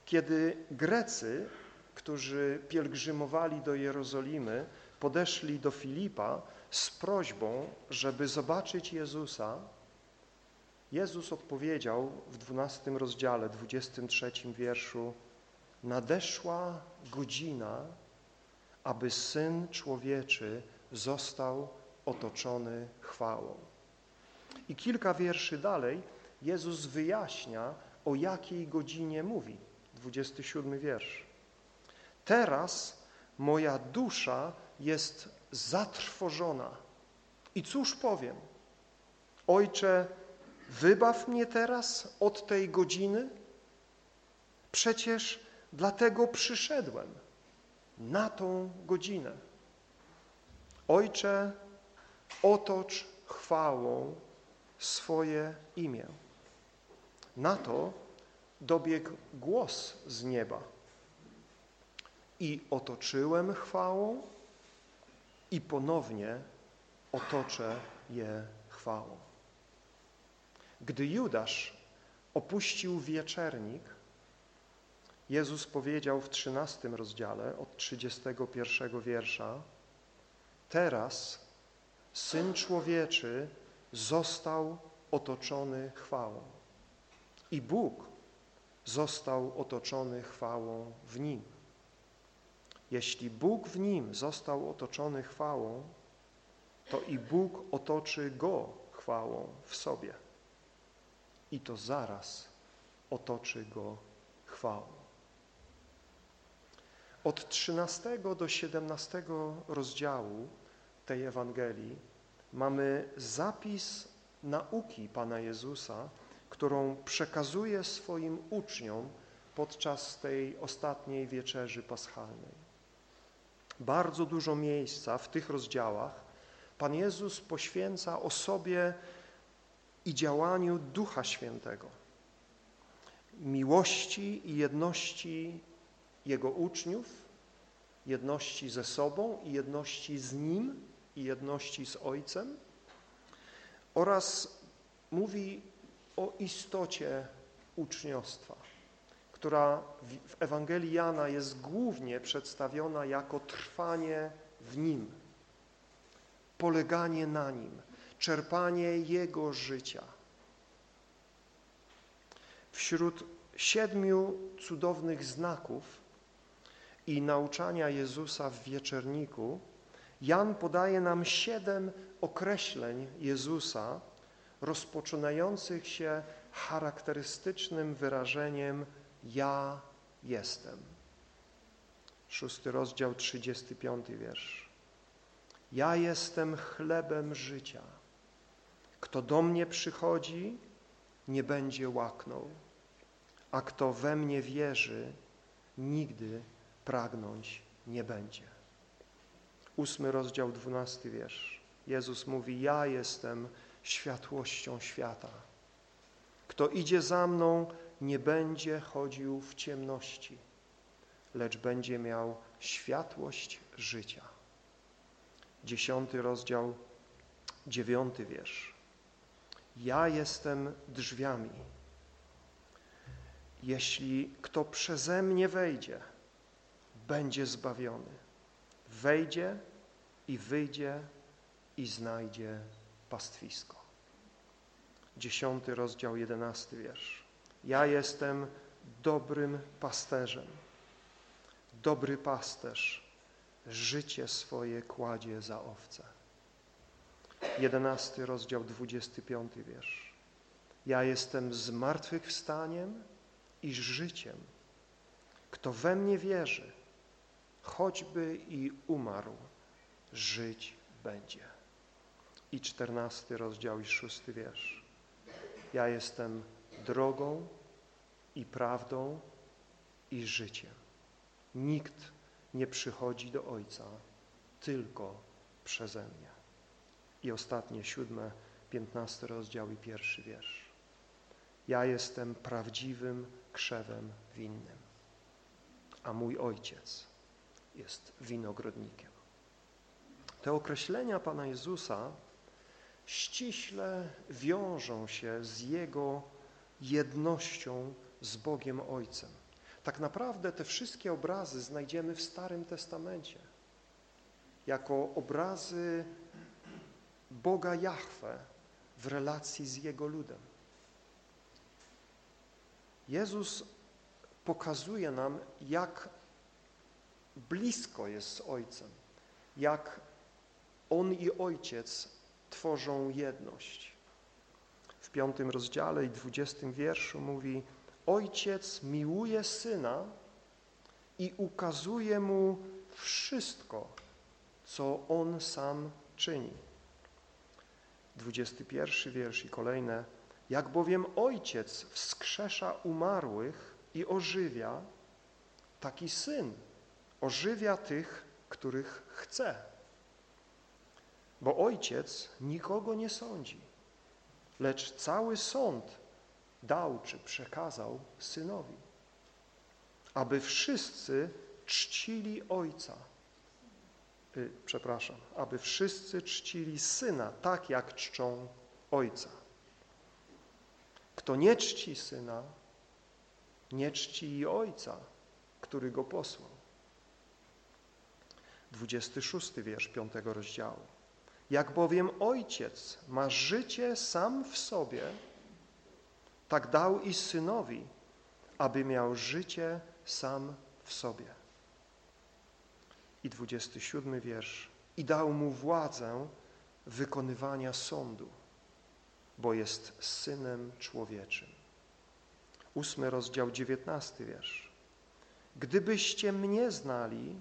Kiedy Grecy, którzy pielgrzymowali do Jerozolimy, podeszli do Filipa z prośbą, żeby zobaczyć Jezusa, Jezus odpowiedział w 12 rozdziale, 23 wierszu Nadeszła godzina, aby Syn Człowieczy został otoczony chwałą. I kilka wierszy dalej Jezus wyjaśnia, o jakiej godzinie mówi. 27 wiersz. Teraz moja dusza jest zatrwożona. I cóż powiem? Ojcze, wybaw mnie teraz od tej godziny? Przecież dlatego przyszedłem na tą godzinę. Ojcze, otocz chwałą swoje imię. Na to dobiegł głos z nieba. I otoczyłem chwałą i ponownie otoczę je chwałą. Gdy Judasz opuścił wieczernik, Jezus powiedział w 13 rozdziale od 31 wiersza Teraz Syn Człowieczy został otoczony chwałą i Bóg został otoczony chwałą w Nim. Jeśli Bóg w Nim został otoczony chwałą, to i Bóg otoczy Go chwałą w sobie. I to zaraz otoczy Go chwałą. Od 13 do 17 rozdziału tej Ewangelii mamy zapis nauki Pana Jezusa, którą przekazuje swoim uczniom podczas tej ostatniej wieczerzy paschalnej. Bardzo dużo miejsca w tych rozdziałach Pan Jezus poświęca osobie i działaniu Ducha Świętego, miłości i jedności Jego uczniów, jedności ze sobą i jedności z Nim i jedności z Ojcem oraz mówi o istocie uczniostwa, która w Ewangelii Jana jest głównie przedstawiona jako trwanie w Nim, poleganie na Nim, czerpanie Jego życia. Wśród siedmiu cudownych znaków i nauczania Jezusa w wieczerniku Jan podaje nam siedem określeń Jezusa rozpoczynających się charakterystycznym wyrażeniem ja jestem. Szósty rozdział, trzydziesty piąty wiersz. Ja jestem chlebem życia. Kto do mnie przychodzi, nie będzie łaknął, a kto we mnie wierzy, nigdy pragnąć nie będzie. Ósmy rozdział, dwunasty wiersz. Jezus mówi, ja jestem światłością świata. Kto idzie za mną, nie będzie chodził w ciemności, lecz będzie miał światłość życia. Dziesiąty rozdział, dziewiąty wiersz. Ja jestem drzwiami. Jeśli kto przeze mnie wejdzie, będzie zbawiony. Wejdzie i wyjdzie i znajdzie pastwisko. Dziesiąty rozdział, jedenasty wiersz. Ja jestem dobrym pasterzem. Dobry pasterz życie swoje kładzie za owce. Jedenasty rozdział, dwudziesty piąty wiersz. Ja jestem zmartwychwstaniem i życiem. Kto we mnie wierzy, choćby i umarł, żyć będzie. I czternasty rozdział i szósty wiersz. Ja jestem drogą i prawdą i życiem. Nikt nie przychodzi do Ojca tylko przeze mnie. I ostatnie, siódme, piętnasty rozdział i pierwszy wiersz. Ja jestem prawdziwym krzewem winnym, a mój Ojciec jest winogrodnikiem. Te określenia Pana Jezusa ściśle wiążą się z Jego jednością z Bogiem Ojcem. Tak naprawdę te wszystkie obrazy znajdziemy w Starym Testamencie jako obrazy Boga Jahwe w relacji z Jego ludem. Jezus pokazuje nam, jak blisko jest z Ojcem, jak On i Ojciec tworzą jedność. W piątym rozdziale i dwudziestym wierszu mówi Ojciec miłuje Syna i ukazuje Mu wszystko, co On sam czyni. Dwudziesty pierwszy wiersz i kolejne. Jak bowiem Ojciec wskrzesza umarłych i ożywia, taki Syn ożywia tych, których chce. Bo Ojciec nikogo nie sądzi, lecz cały sąd dał czy przekazał Synowi, aby wszyscy czcili Ojca. Y, przepraszam, aby wszyscy czcili Syna tak, jak czczą Ojca. Kto nie czci Syna, nie czci i Ojca, który Go posłał. 26 wiersz 5 rozdziału. Jak bowiem Ojciec ma życie sam w sobie, tak dał i Synowi, aby miał życie sam w sobie. I 27 wiersz. I dał mu władzę wykonywania sądu, bo jest Synem Człowieczym. Ósmy rozdział, dziewiętnasty wiersz. Gdybyście mnie znali,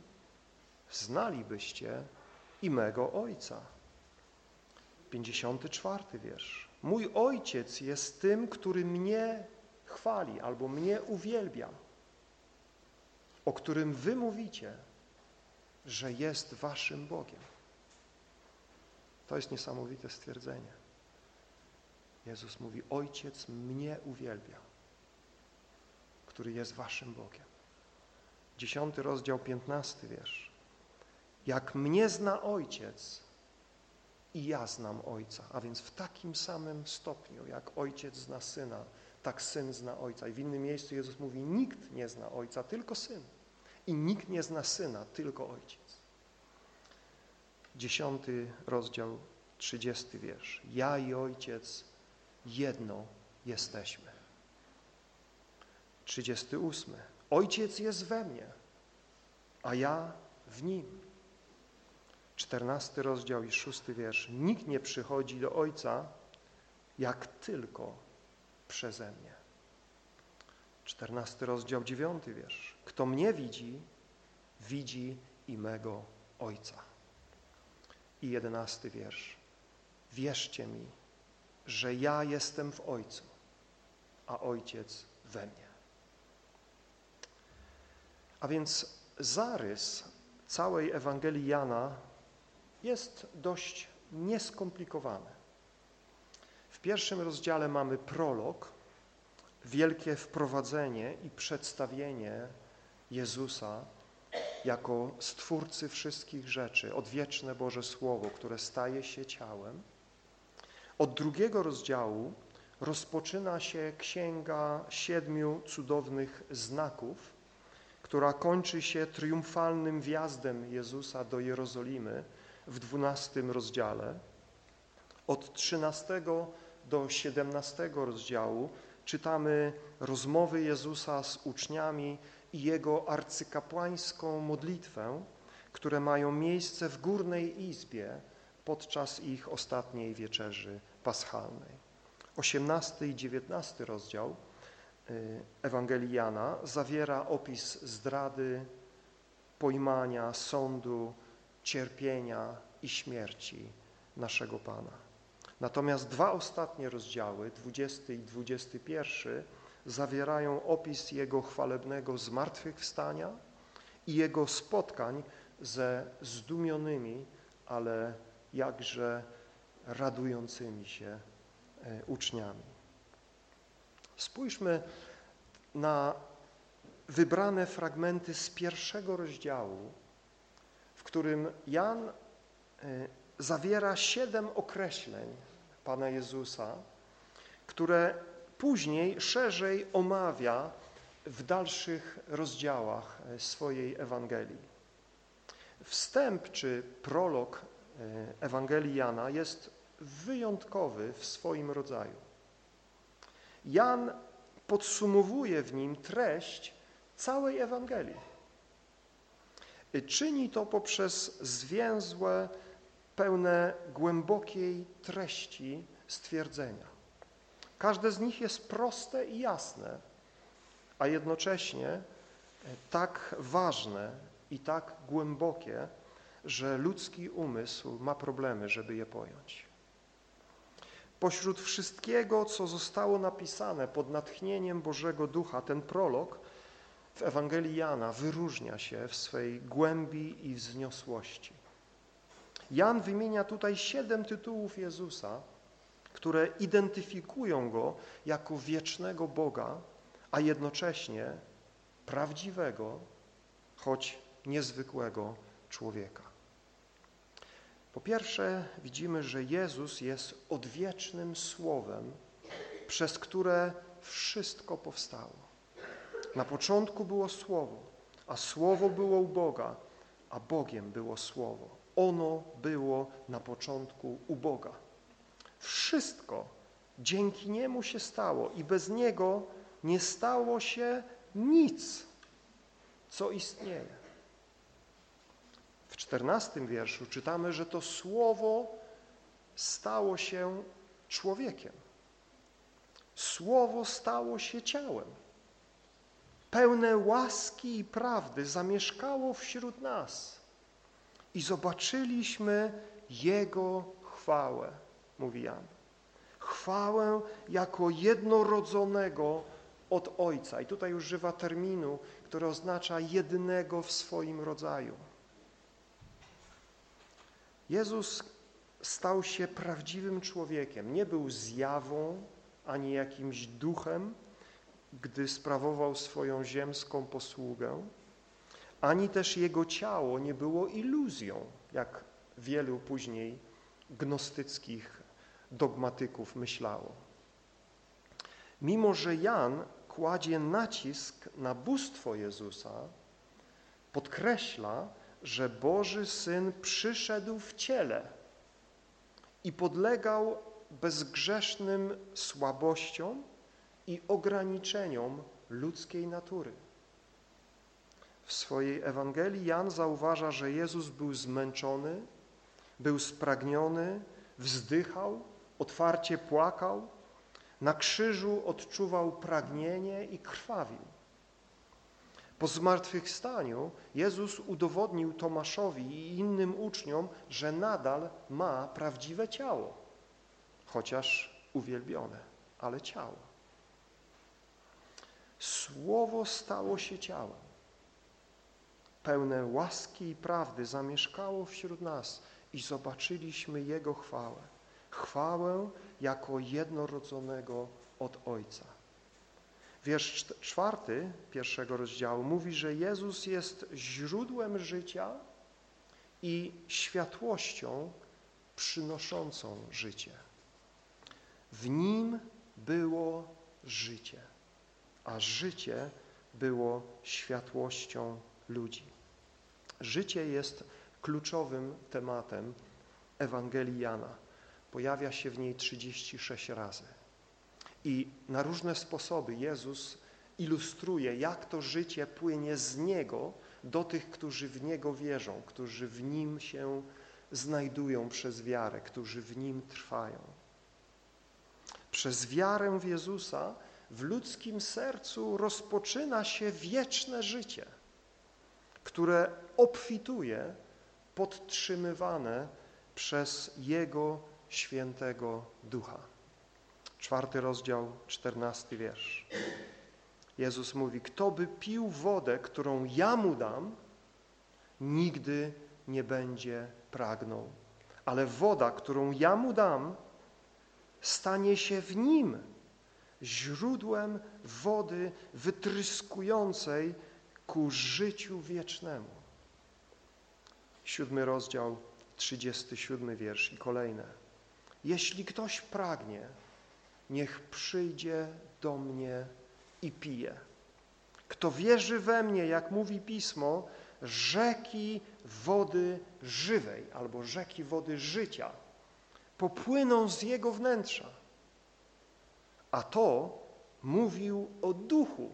znalibyście i mego Ojca. 54 wiersz. Mój Ojciec jest tym, który mnie chwali albo mnie uwielbia, o którym wy mówicie, że jest waszym Bogiem. To jest niesamowite stwierdzenie. Jezus mówi, Ojciec mnie uwielbia, który jest waszym Bogiem. Dziesiąty rozdział, piętnasty wiersz. Jak mnie zna Ojciec i ja znam Ojca, a więc w takim samym stopniu, jak Ojciec zna Syna, tak Syn zna Ojca. I w innym miejscu Jezus mówi, nikt nie zna Ojca, tylko Syn. I nikt nie zna Syna, tylko Ojciec. Dziesiąty rozdział, trzydziesty wiersz. Ja i Ojciec jedno jesteśmy. Trzydziesty ósmy. Ojciec jest we mnie, a ja w Nim. Czternasty rozdział i szósty wiersz. Nikt nie przychodzi do Ojca, jak tylko przeze mnie. Czternasty rozdział, dziewiąty wiersz. Kto mnie widzi, widzi i mego Ojca. I jedenasty wiersz. Wierzcie mi, że ja jestem w Ojcu, a Ojciec we mnie. A więc zarys całej Ewangelii Jana jest dość nieskomplikowany. W pierwszym rozdziale mamy prolog, wielkie wprowadzenie i przedstawienie Jezusa jako Stwórcy wszystkich rzeczy, odwieczne Boże Słowo, które staje się ciałem. Od drugiego rozdziału rozpoczyna się Księga Siedmiu Cudownych Znaków, która kończy się triumfalnym wjazdem Jezusa do Jerozolimy w dwunastym rozdziale. Od trzynastego do siedemnastego rozdziału czytamy rozmowy Jezusa z uczniami i Jego arcykapłańską modlitwę, które mają miejsce w górnej izbie podczas ich ostatniej wieczerzy paschalnej. 18 i 19 rozdział y, Ewangelii Jana zawiera opis zdrady, pojmania, sądu, cierpienia i śmierci naszego Pana. Natomiast dwa ostatnie rozdziały, 20 i 21, zawierają opis Jego chwalebnego zmartwychwstania i Jego spotkań ze zdumionymi, ale jakże radującymi się e, uczniami. Spójrzmy na wybrane fragmenty z pierwszego rozdziału, którym Jan e, zawiera siedem określeń Pana Jezusa, które później szerzej omawia w dalszych rozdziałach e, swojej Ewangelii. Wstęp czy prolog e, Ewangelii Jana jest wyjątkowy w swoim rodzaju. Jan podsumowuje w nim treść całej Ewangelii. Czyni to poprzez zwięzłe, pełne głębokiej treści stwierdzenia. Każde z nich jest proste i jasne, a jednocześnie e, tak ważne i tak głębokie, że ludzki umysł ma problemy, żeby je pojąć. Pośród wszystkiego, co zostało napisane pod natchnieniem Bożego Ducha, ten prolog w Ewangelii Jana wyróżnia się w swej głębi i wzniosłości. Jan wymienia tutaj siedem tytułów Jezusa, które identyfikują Go jako wiecznego Boga, a jednocześnie prawdziwego, choć niezwykłego człowieka. Po pierwsze widzimy, że Jezus jest odwiecznym Słowem, przez które wszystko powstało. Na początku było Słowo, a Słowo było u Boga, a Bogiem było Słowo. Ono było na początku u Boga. Wszystko dzięki Niemu się stało i bez Niego nie stało się nic, co istnieje. W czternastym wierszu czytamy, że to Słowo stało się człowiekiem. Słowo stało się ciałem. Pełne łaski i prawdy zamieszkało wśród nas i zobaczyliśmy Jego chwałę, mówi Jan. Chwałę jako jednorodzonego od Ojca. I tutaj używa terminu, który oznacza jednego w swoim rodzaju. Jezus stał się prawdziwym człowiekiem. Nie był zjawą ani jakimś duchem, gdy sprawował swoją ziemską posługę, ani też jego ciało nie było iluzją, jak wielu później gnostyckich dogmatyków myślało. Mimo, że Jan kładzie nacisk na bóstwo Jezusa, podkreśla, że Boży Syn przyszedł w ciele i podlegał bezgrzesznym słabościom i ograniczeniom ludzkiej natury. W swojej Ewangelii Jan zauważa, że Jezus był zmęczony, był spragniony, wzdychał, otwarcie płakał, na krzyżu odczuwał pragnienie i krwawił. Po zmartwychwstaniu Jezus udowodnił Tomaszowi i innym uczniom, że nadal ma prawdziwe ciało, chociaż uwielbione, ale ciało. Słowo stało się ciałem. Pełne łaski i prawdy zamieszkało wśród nas i zobaczyliśmy Jego chwałę. Chwałę jako jednorodzonego od Ojca. Wiersz czwarty pierwszego rozdziału mówi, że Jezus jest źródłem życia i światłością przynoszącą życie. W Nim było życie, a życie było światłością ludzi. Życie jest kluczowym tematem Ewangelii Jana. Pojawia się w niej 36 razy. I na różne sposoby Jezus ilustruje, jak to życie płynie z Niego do tych, którzy w Niego wierzą, którzy w Nim się znajdują przez wiarę, którzy w Nim trwają. Przez wiarę w Jezusa w ludzkim sercu rozpoczyna się wieczne życie, które obfituje, podtrzymywane przez Jego świętego Ducha. Czwarty rozdział, czternasty wiersz. Jezus mówi, kto by pił wodę, którą ja mu dam, nigdy nie będzie pragnął. Ale woda, którą ja mu dam, stanie się w nim źródłem wody wytryskującej ku życiu wiecznemu. Siódmy rozdział, trzydziesty siódmy wiersz i kolejne. Jeśli ktoś pragnie, niech przyjdzie do mnie i pije. Kto wierzy we mnie, jak mówi Pismo, rzeki wody żywej albo rzeki wody życia popłyną z jego wnętrza. A to mówił o duchu,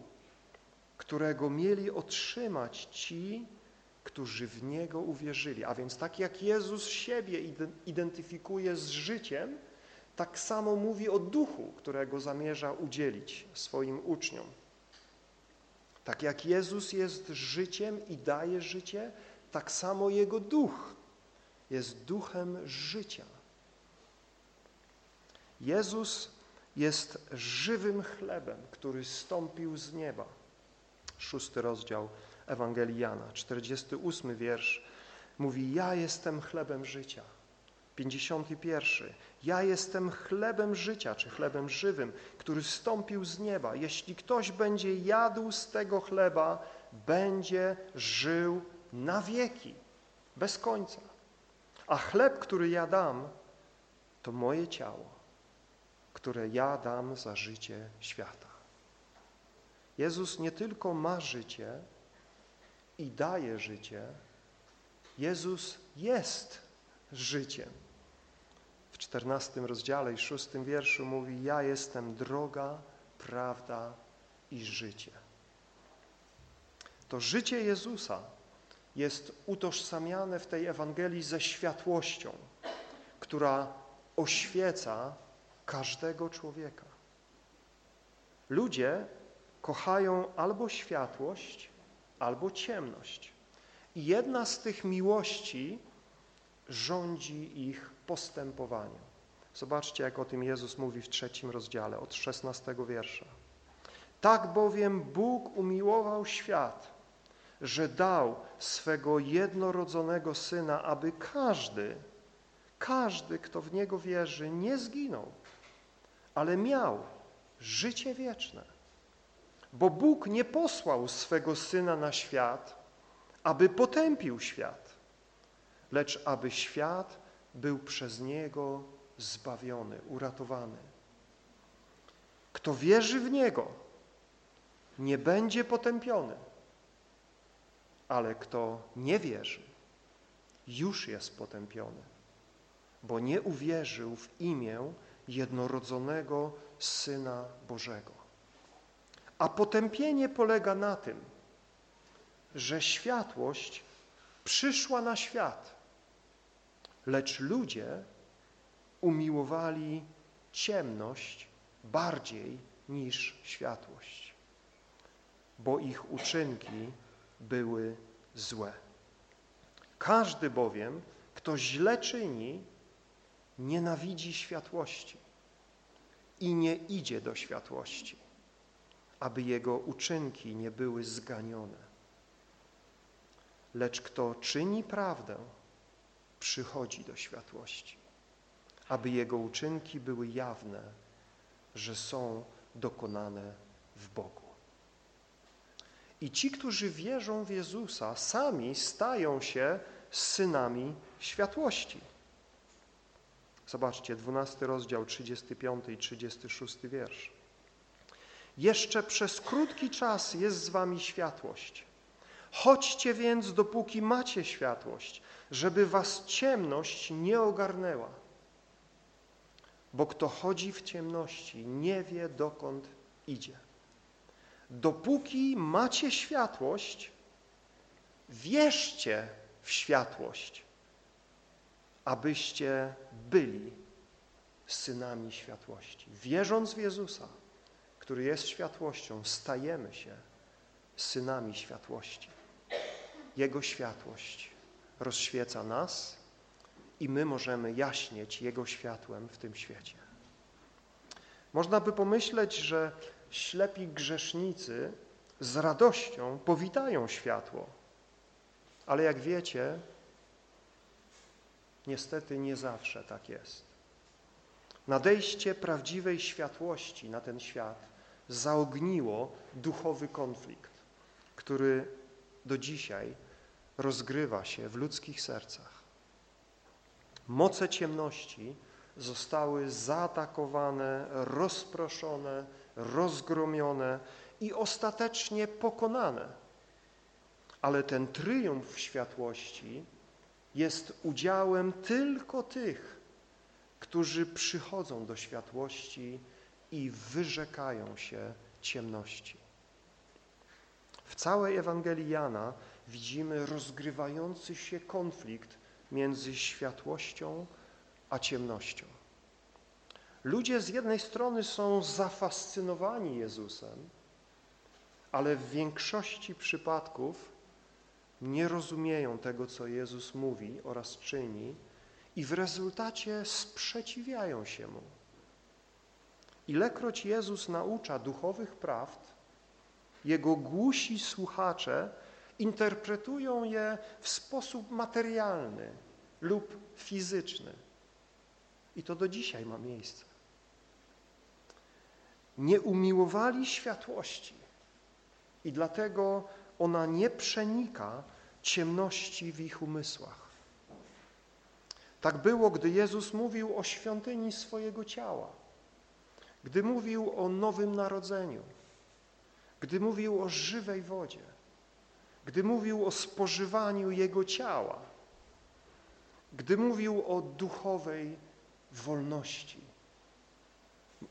którego mieli otrzymać ci, którzy w Niego uwierzyli. A więc tak jak Jezus siebie identyfikuje z życiem, tak samo mówi o duchu, którego zamierza udzielić swoim uczniom. Tak jak Jezus jest życiem i daje życie, tak samo Jego duch jest duchem życia. Jezus jest żywym chlebem, który stąpił z nieba. Szósty rozdział Ewangelii Jana, 48 wiersz mówi, ja jestem chlebem życia. 51. Ja jestem chlebem życia, czy chlebem żywym, który stąpił z nieba. Jeśli ktoś będzie jadł z tego chleba, będzie żył na wieki, bez końca. A chleb, który ja dam, to moje ciało, które ja dam za życie świata. Jezus nie tylko ma życie i daje życie, Jezus jest życiem. W czternastym rozdziale i szóstym wierszu mówi ja jestem droga, prawda i życie. To życie Jezusa jest utożsamiane w tej Ewangelii ze światłością, która oświeca każdego człowieka. Ludzie kochają albo światłość, albo ciemność. I jedna z tych miłości rządzi ich postępowaniem. Zobaczcie, jak o tym Jezus mówi w trzecim rozdziale, od szesnastego wiersza. Tak bowiem Bóg umiłował świat, że dał swego jednorodzonego Syna, aby każdy, każdy, kto w Niego wierzy, nie zginął, ale miał życie wieczne. Bo Bóg nie posłał swego Syna na świat, aby potępił świat, lecz aby świat był przez Niego zbawiony, uratowany. Kto wierzy w Niego, nie będzie potępiony, ale kto nie wierzy, już jest potępiony, bo nie uwierzył w imię jednorodzonego Syna Bożego. A potępienie polega na tym, że światłość przyszła na świat, lecz ludzie umiłowali ciemność bardziej niż światłość, bo ich uczynki były złe. Każdy bowiem, kto źle czyni, nienawidzi światłości i nie idzie do światłości, aby jego uczynki nie były zganione. Lecz kto czyni prawdę, przychodzi do światłości, aby jego uczynki były jawne, że są dokonane w Bogu. I ci, którzy wierzą w Jezusa, sami stają się synami światłości. Zobaczcie, 12 rozdział, 35 i 36 wiersz. Jeszcze przez krótki czas jest z wami światłość. Chodźcie więc, dopóki macie światłość, żeby was ciemność nie ogarnęła. Bo kto chodzi w ciemności, nie wie, dokąd idzie. Dopóki macie światłość, wierzcie w światłość, abyście byli synami światłości. Wierząc w Jezusa, który jest światłością, stajemy się synami światłości. Jego światłość rozświeca nas i my możemy jaśnieć Jego światłem w tym świecie. Można by pomyśleć, że ślepi grzesznicy z radością powitają światło, ale jak wiecie, niestety nie zawsze tak jest. Nadejście prawdziwej światłości na ten świat zaogniło duchowy konflikt, który do dzisiaj rozgrywa się w ludzkich sercach. Moce ciemności zostały zaatakowane, rozproszone, rozgromione i ostatecznie pokonane. Ale ten triumf światłości jest udziałem tylko tych, którzy przychodzą do światłości i wyrzekają się ciemności. W całej Ewangelii Jana widzimy rozgrywający się konflikt między światłością a ciemnością. Ludzie z jednej strony są zafascynowani Jezusem, ale w większości przypadków nie rozumieją tego, co Jezus mówi oraz czyni i w rezultacie sprzeciwiają się Mu. Ilekroć Jezus naucza duchowych prawd, Jego głusi słuchacze interpretują je w sposób materialny lub fizyczny. I to do dzisiaj ma miejsce. Nie umiłowali światłości i dlatego ona nie przenika ciemności w ich umysłach. Tak było, gdy Jezus mówił o świątyni swojego ciała, gdy mówił o nowym narodzeniu, gdy mówił o żywej wodzie, gdy mówił o spożywaniu Jego ciała, gdy mówił o duchowej wolności,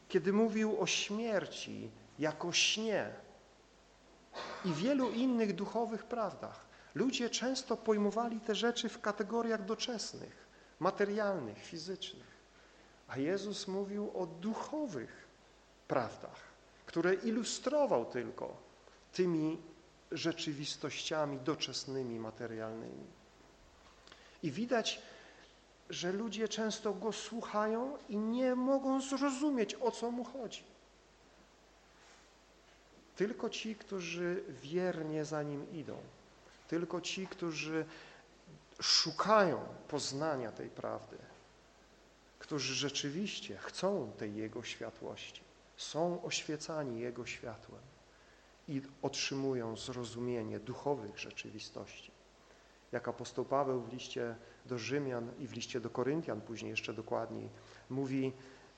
kiedy mówił o śmierci jako śnie i wielu innych duchowych prawdach. Ludzie często pojmowali te rzeczy w kategoriach doczesnych, materialnych, fizycznych, a Jezus mówił o duchowych prawdach, które ilustrował tylko tymi rzeczywistościami doczesnymi, materialnymi. I widać, że ludzie często Go słuchają i nie mogą zrozumieć, o co Mu chodzi. Tylko ci, którzy wiernie za Nim idą, tylko ci, którzy szukają poznania tej prawdy, którzy rzeczywiście chcą tej Jego światłości, są oświecani Jego światłem. I otrzymują zrozumienie duchowych rzeczywistości. Jak apostoł Paweł w liście do Rzymian i w liście do Koryntian, później jeszcze dokładniej, mówi,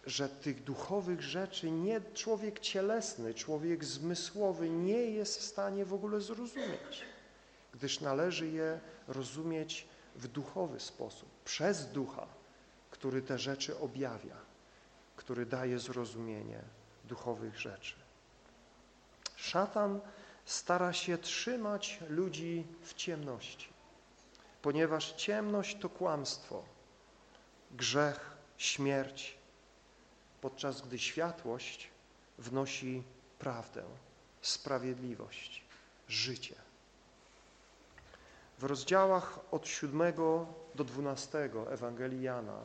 że tych duchowych rzeczy nie człowiek cielesny, człowiek zmysłowy nie jest w stanie w ogóle zrozumieć, gdyż należy je rozumieć w duchowy sposób, przez ducha, który te rzeczy objawia, który daje zrozumienie duchowych rzeczy. Szatan stara się trzymać ludzi w ciemności, ponieważ ciemność to kłamstwo, grzech, śmierć, podczas gdy światłość wnosi prawdę, sprawiedliwość, życie. W rozdziałach od 7 do 12 Ewangelii Jana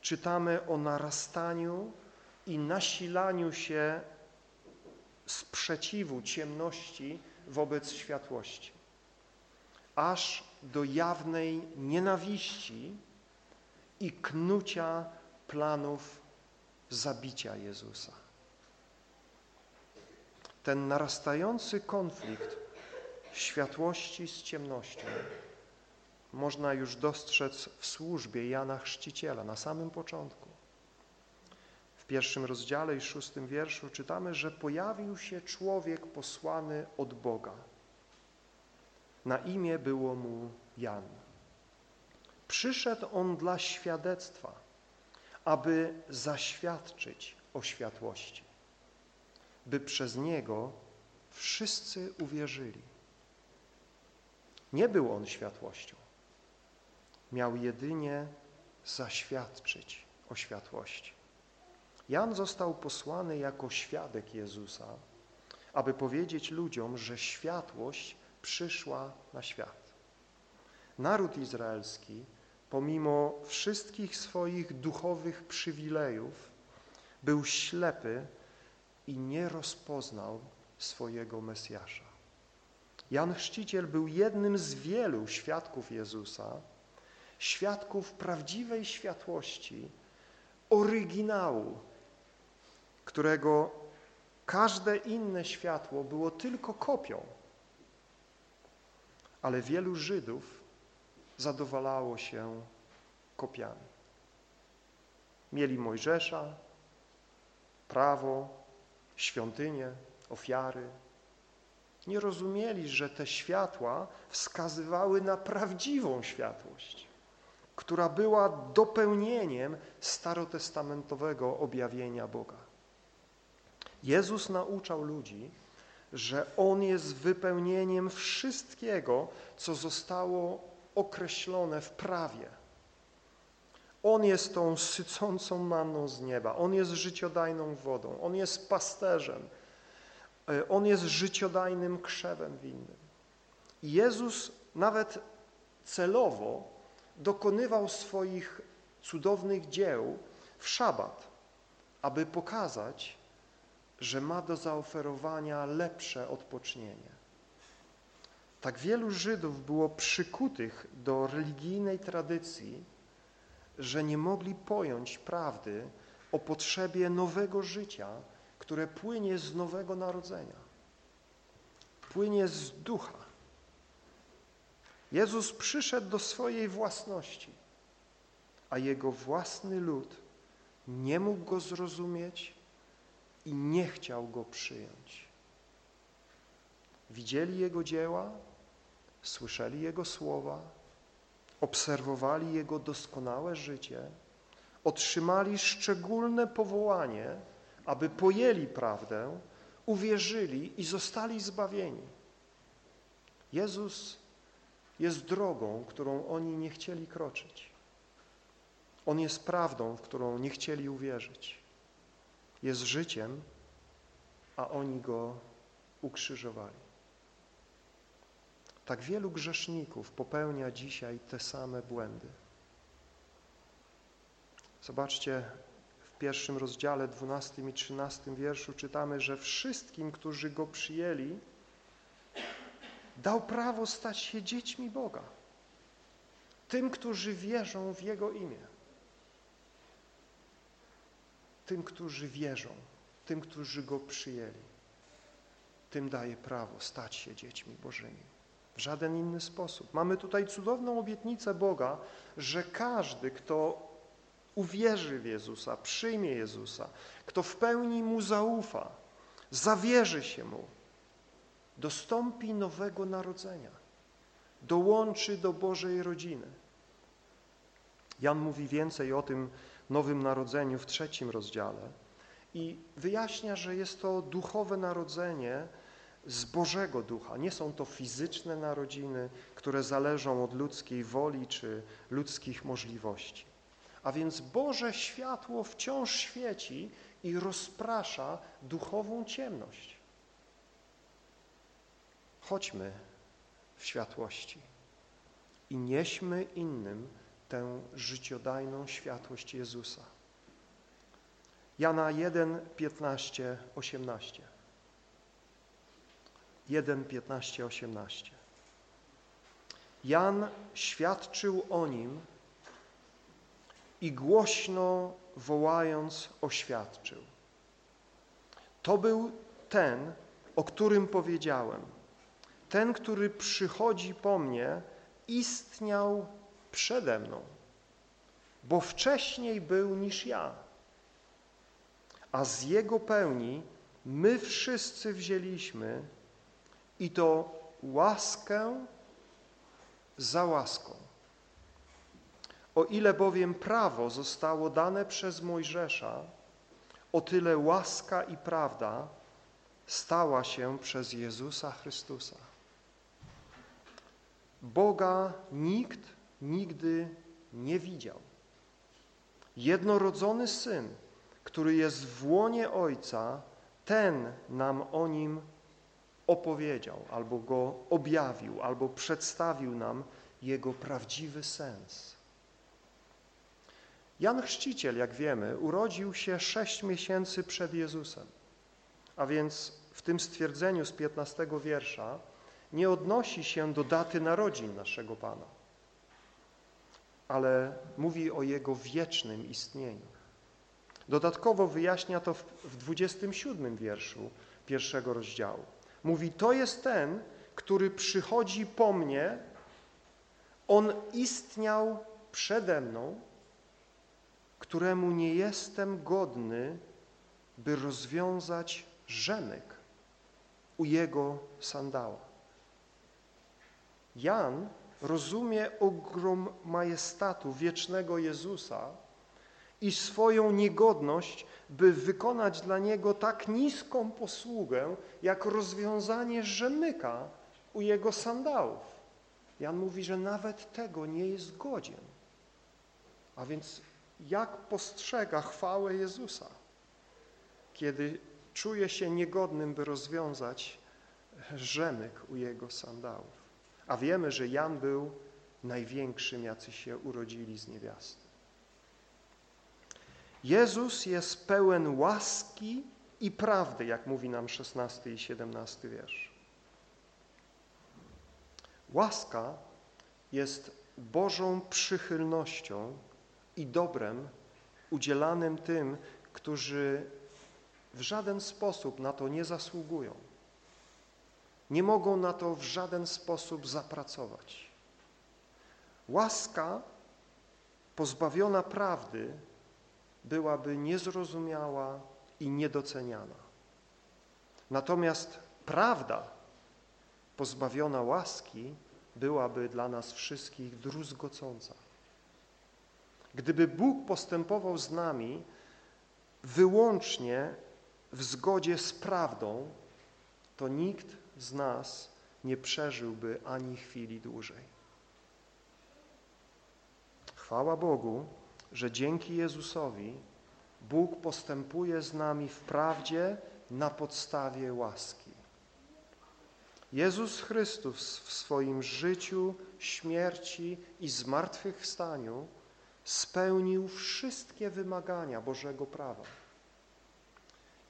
czytamy o narastaniu i nasilaniu się sprzeciwu ciemności wobec światłości, aż do jawnej nienawiści i knucia planów zabicia Jezusa. Ten narastający konflikt światłości z ciemnością można już dostrzec w służbie Jana Chrzciciela na samym początku. W pierwszym rozdziale i szóstym wierszu czytamy, że pojawił się człowiek posłany od Boga. Na imię było mu Jan. Przyszedł on dla świadectwa, aby zaświadczyć o światłości, by przez niego wszyscy uwierzyli. Nie był on światłością, miał jedynie zaświadczyć o światłości. Jan został posłany jako świadek Jezusa, aby powiedzieć ludziom, że światłość przyszła na świat. Naród izraelski, pomimo wszystkich swoich duchowych przywilejów, był ślepy i nie rozpoznał swojego Mesjasza. Jan Chrzciciel był jednym z wielu świadków Jezusa, świadków prawdziwej światłości, oryginału, którego każde inne światło było tylko kopią. Ale wielu Żydów zadowalało się kopiami. Mieli Mojżesza, prawo, świątynię, ofiary. Nie rozumieli, że te światła wskazywały na prawdziwą światłość, która była dopełnieniem starotestamentowego objawienia Boga. Jezus nauczał ludzi, że On jest wypełnieniem wszystkiego, co zostało określone w prawie. On jest tą sycącą manną z nieba, On jest życiodajną wodą, On jest pasterzem, e, On jest życiodajnym krzewem winnym. Jezus nawet celowo dokonywał swoich cudownych dzieł w szabat, aby pokazać, że ma do zaoferowania lepsze odpocznienie. Tak wielu Żydów było przykutych do religijnej tradycji, że nie mogli pojąć prawdy o potrzebie nowego życia, które płynie z nowego narodzenia. Płynie z ducha. Jezus przyszedł do swojej własności, a Jego własny lud nie mógł Go zrozumieć i nie chciał Go przyjąć. Widzieli Jego dzieła, słyszeli Jego słowa, obserwowali Jego doskonałe życie, otrzymali szczególne powołanie, aby pojęli prawdę, uwierzyli i zostali zbawieni. Jezus jest drogą, którą oni nie chcieli kroczyć. On jest prawdą, w którą nie chcieli uwierzyć. Jest życiem, a oni Go ukrzyżowali. Tak wielu grzeszników popełnia dzisiaj te same błędy. Zobaczcie, w pierwszym rozdziale, 12 i 13 wierszu czytamy, że wszystkim, którzy Go przyjęli, dał prawo stać się dziećmi Boga. Tym, którzy wierzą w Jego imię. Tym, którzy wierzą, tym, którzy Go przyjęli. Tym daje prawo stać się dziećmi Bożymi w żaden inny sposób. Mamy tutaj cudowną obietnicę Boga, że każdy, kto uwierzy w Jezusa, przyjmie Jezusa, kto w pełni Mu zaufa, zawierzy się Mu, dostąpi nowego narodzenia, dołączy do Bożej rodziny. Jan mówi więcej o tym nowym narodzeniu w trzecim rozdziale i wyjaśnia, że jest to duchowe narodzenie, z Bożego Ducha. Nie są to fizyczne narodziny, które zależą od ludzkiej woli czy ludzkich możliwości. A więc Boże światło wciąż świeci i rozprasza duchową ciemność. Chodźmy w światłości i nieśmy innym tę życiodajną światłość Jezusa. Jana 1, 15, 18. 1, 15, 18. Jan świadczył o nim i głośno wołając oświadczył. To był ten, o którym powiedziałem. Ten, który przychodzi po mnie, istniał przede mną, bo wcześniej był niż ja. A z Jego pełni my wszyscy wzięliśmy i to łaskę za łaską. O ile bowiem prawo zostało dane przez Mojżesza, o tyle łaska i prawda stała się przez Jezusa Chrystusa. Boga nikt nigdy nie widział. Jednorodzony Syn, który jest w łonie Ojca, ten nam o nim opowiedział, albo go objawił, albo przedstawił nam jego prawdziwy sens. Jan Chrzciciel, jak wiemy, urodził się sześć miesięcy przed Jezusem, a więc w tym stwierdzeniu z 15 wiersza nie odnosi się do daty narodzin naszego Pana, ale mówi o Jego wiecznym istnieniu. Dodatkowo wyjaśnia to w, w 27 wierszu pierwszego rozdziału. Mówi, to jest ten, który przychodzi po mnie, on istniał przede mną, któremu nie jestem godny, by rozwiązać rzemyk u jego sandała. Jan rozumie ogrom majestatu wiecznego Jezusa i swoją niegodność, by wykonać dla Niego tak niską posługę, jak rozwiązanie rzemyka u Jego sandałów. Jan mówi, że nawet tego nie jest godzien. A więc jak postrzega chwałę Jezusa, kiedy czuje się niegodnym, by rozwiązać rzemyk u Jego sandałów. A wiemy, że Jan był największym, jacy się urodzili z niewiasty. Jezus jest pełen łaski i prawdy, jak mówi nam 16 i 17 wiersz. Łaska jest Bożą przychylnością i dobrem udzielanym tym, którzy w żaden sposób na to nie zasługują. Nie mogą na to w żaden sposób zapracować. Łaska pozbawiona prawdy byłaby niezrozumiała i niedoceniana. Natomiast prawda pozbawiona łaski byłaby dla nas wszystkich druzgocąca. Gdyby Bóg postępował z nami wyłącznie w zgodzie z prawdą, to nikt z nas nie przeżyłby ani chwili dłużej. Chwała Bogu, że dzięki Jezusowi Bóg postępuje z nami w prawdzie na podstawie łaski. Jezus Chrystus w swoim życiu, śmierci i zmartwychwstaniu spełnił wszystkie wymagania Bożego prawa.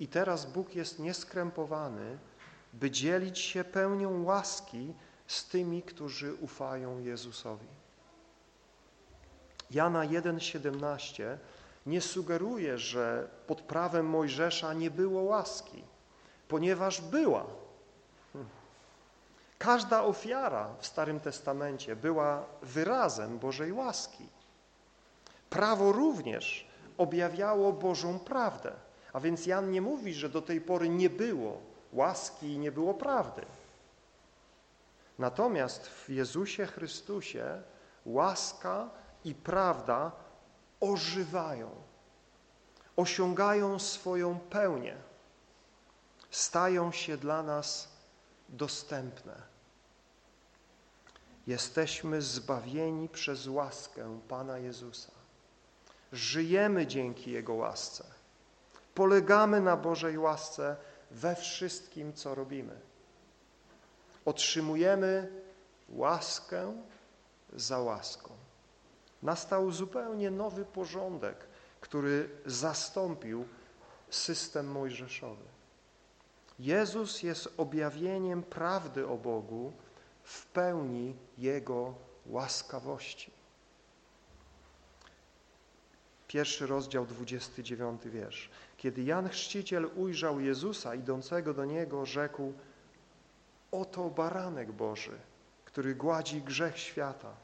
I teraz Bóg jest nieskrępowany, by dzielić się pełnią łaski z tymi, którzy ufają Jezusowi. Jana 1,17 nie sugeruje, że pod prawem Mojżesza nie było łaski, ponieważ była. Każda ofiara w Starym Testamencie była wyrazem Bożej łaski. Prawo również objawiało Bożą prawdę. A więc Jan nie mówi, że do tej pory nie było łaski i nie było prawdy. Natomiast w Jezusie Chrystusie łaska i prawda ożywają, osiągają swoją pełnię, stają się dla nas dostępne. Jesteśmy zbawieni przez łaskę Pana Jezusa. Żyjemy dzięki Jego łasce. Polegamy na Bożej łasce we wszystkim, co robimy. Otrzymujemy łaskę za łaską. Nastał zupełnie nowy porządek, który zastąpił system mojżeszowy. Jezus jest objawieniem prawdy o Bogu w pełni Jego łaskawości. Pierwszy rozdział, 29 wiersz. Kiedy Jan Chrzciciel ujrzał Jezusa idącego do Niego, rzekł Oto baranek Boży, który gładzi grzech świata.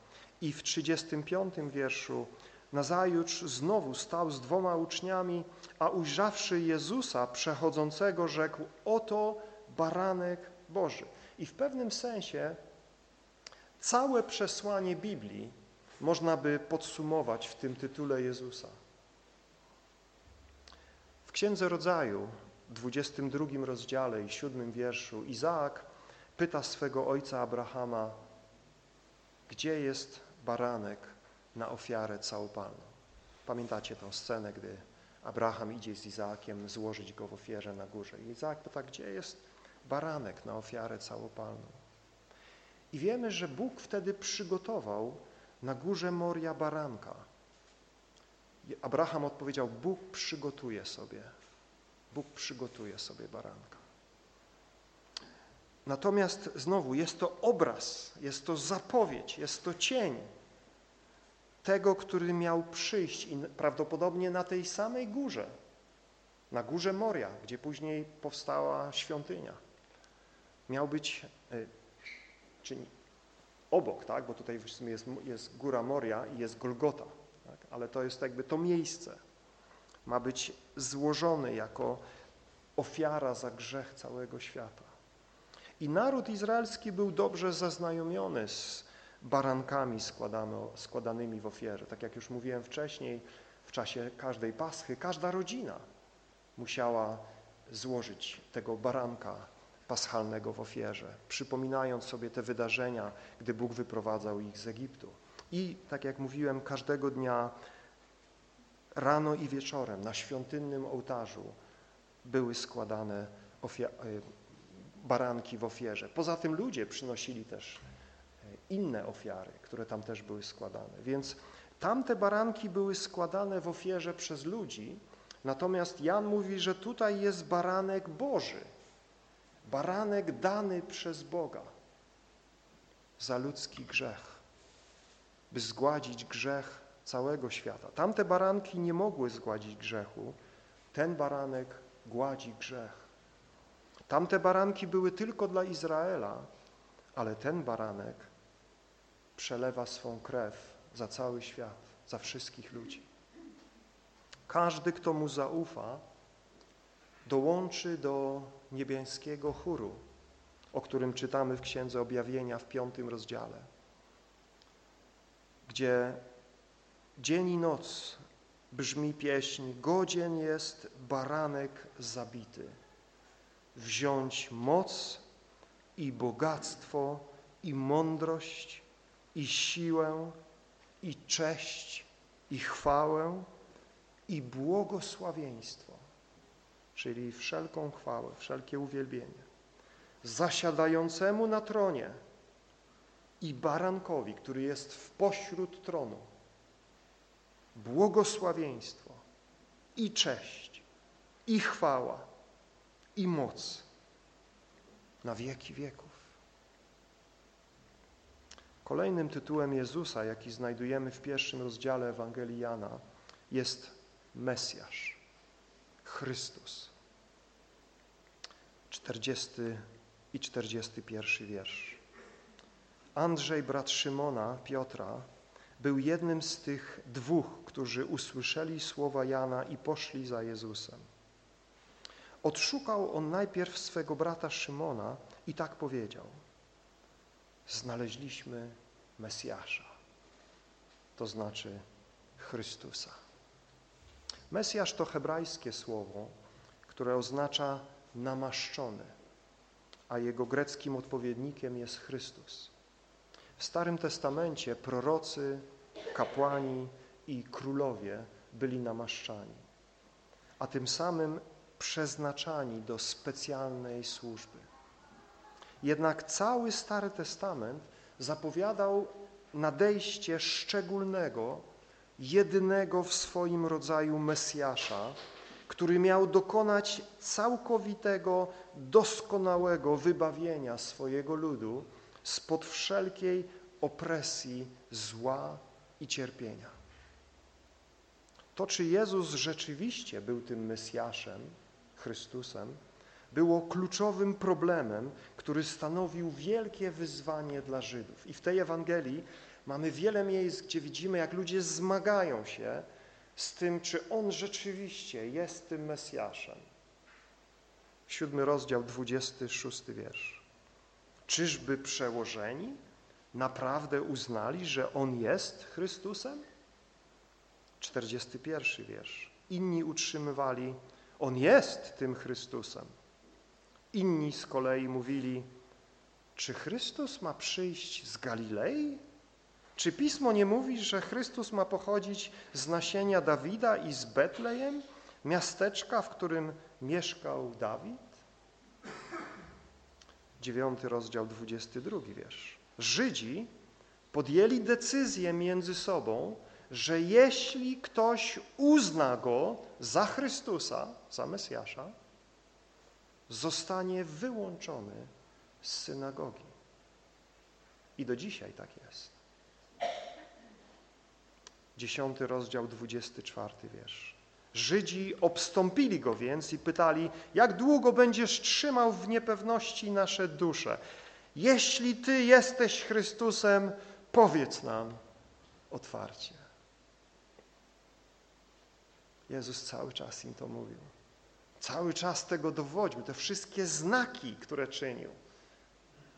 I w 35 wierszu Nazajutrz znowu stał z dwoma uczniami, a ujrzawszy Jezusa przechodzącego, rzekł, oto baranek Boży. I w pewnym sensie całe przesłanie Biblii można by podsumować w tym tytule Jezusa. W Księdze Rodzaju, 22 rozdziale i 7 wierszu, Izaak pyta swego ojca Abrahama, gdzie jest baranek na ofiarę całopalną. Pamiętacie tę scenę, gdy Abraham idzie z Izaakiem złożyć go w ofierze na górze. I Izaak pyta, gdzie jest baranek na ofiarę całopalną? I wiemy, że Bóg wtedy przygotował na górze Moria baranka. I Abraham odpowiedział, Bóg przygotuje sobie, Bóg przygotuje sobie baranka. Natomiast znowu jest to obraz, jest to zapowiedź, jest to cień tego, który miał przyjść i prawdopodobnie na tej samej górze, na górze Moria, gdzie później powstała świątynia. Miał być, y, czy obok, tak, bo tutaj w sumie jest, jest góra Moria i jest Golgota, tak, ale to jest jakby to miejsce. Ma być złożony jako ofiara za grzech całego świata. I naród izraelski był dobrze zaznajomiony z barankami składanymi w ofierze. Tak jak już mówiłem wcześniej, w czasie każdej paschy, każda rodzina musiała złożyć tego baranka paschalnego w ofierze, przypominając sobie te wydarzenia, gdy Bóg wyprowadzał ich z Egiptu. I, tak jak mówiłem, każdego dnia rano i wieczorem na świątynnym ołtarzu były składane y, baranki w ofierze. Poza tym ludzie przynosili też y, inne ofiary, które tam też były składane. Więc tamte baranki były składane w ofierze przez ludzi, natomiast Jan mówi, że tutaj jest baranek Boży, baranek dany przez Boga za ludzki grzech, by zgładzić grzech całego świata. Tamte baranki nie mogły zgładzić grzechu, ten baranek gładzi grzech. Tamte baranki były tylko dla Izraela, ale ten baranek przelewa swą krew za cały świat, za wszystkich ludzi. Każdy, kto mu zaufa, dołączy do niebieskiego chóru, o którym czytamy w Księdze Objawienia w piątym rozdziale, gdzie dzień i noc brzmi pieśń Godzien jest baranek zabity, wziąć moc i bogactwo i mądrość i siłę i cześć i chwałę i błogosławieństwo czyli wszelką chwałę, wszelkie uwielbienie, zasiadającemu na tronie i barankowi, który jest w pośród tronu, błogosławieństwo i cześć, i chwała, i moc na wieki wieków. Kolejnym tytułem Jezusa, jaki znajdujemy w pierwszym rozdziale Ewangelii Jana, jest Mesjasz. Chrystus. 40 i 41 wiersz. Andrzej, brat Szymona, Piotra, był jednym z tych dwóch, którzy usłyszeli słowa Jana i poszli za Jezusem. Odszukał on najpierw swego brata Szymona i tak powiedział. Znaleźliśmy Mesjasza, to znaczy Chrystusa. Mesjasz to hebrajskie słowo, które oznacza namaszczony, a jego greckim odpowiednikiem jest Chrystus. W Starym Testamencie prorocy, kapłani i królowie byli namaszczani, a tym samym przeznaczani do specjalnej służby. Jednak cały Stary Testament zapowiadał nadejście szczególnego, jedynego w swoim rodzaju Mesjasza, który miał dokonać całkowitego, doskonałego wybawienia swojego ludu spod wszelkiej opresji zła i cierpienia. To, czy Jezus rzeczywiście był tym Mesjaszem, Chrystusem, było kluczowym problemem, który stanowił wielkie wyzwanie dla Żydów. I w tej Ewangelii Mamy wiele miejsc, gdzie widzimy, jak ludzie zmagają się z tym, czy On rzeczywiście jest tym Mesjaszem. Siódmy rozdział, dwudziesty szósty wiersz. Czyżby przełożeni naprawdę uznali, że On jest Chrystusem? Czterdziesty pierwszy wiersz. Inni utrzymywali, On jest tym Chrystusem. Inni z kolei mówili, czy Chrystus ma przyjść z Galilei? Czy Pismo nie mówi, że Chrystus ma pochodzić z nasienia Dawida i z Betlejem, Miasteczka, w którym mieszkał Dawid? Dziewiąty rozdział, 22 wiersz. Żydzi podjęli decyzję między sobą, że jeśli ktoś uzna go za Chrystusa, za Mesjasza, zostanie wyłączony z synagogi. I do dzisiaj tak jest. Dziesiąty rozdział, 24 wiersz. Żydzi obstąpili go więc i pytali, jak długo będziesz trzymał w niepewności nasze dusze? Jeśli Ty jesteś Chrystusem, powiedz nam otwarcie. Jezus cały czas im to mówił. Cały czas tego dowodził. Te wszystkie znaki, które czynił,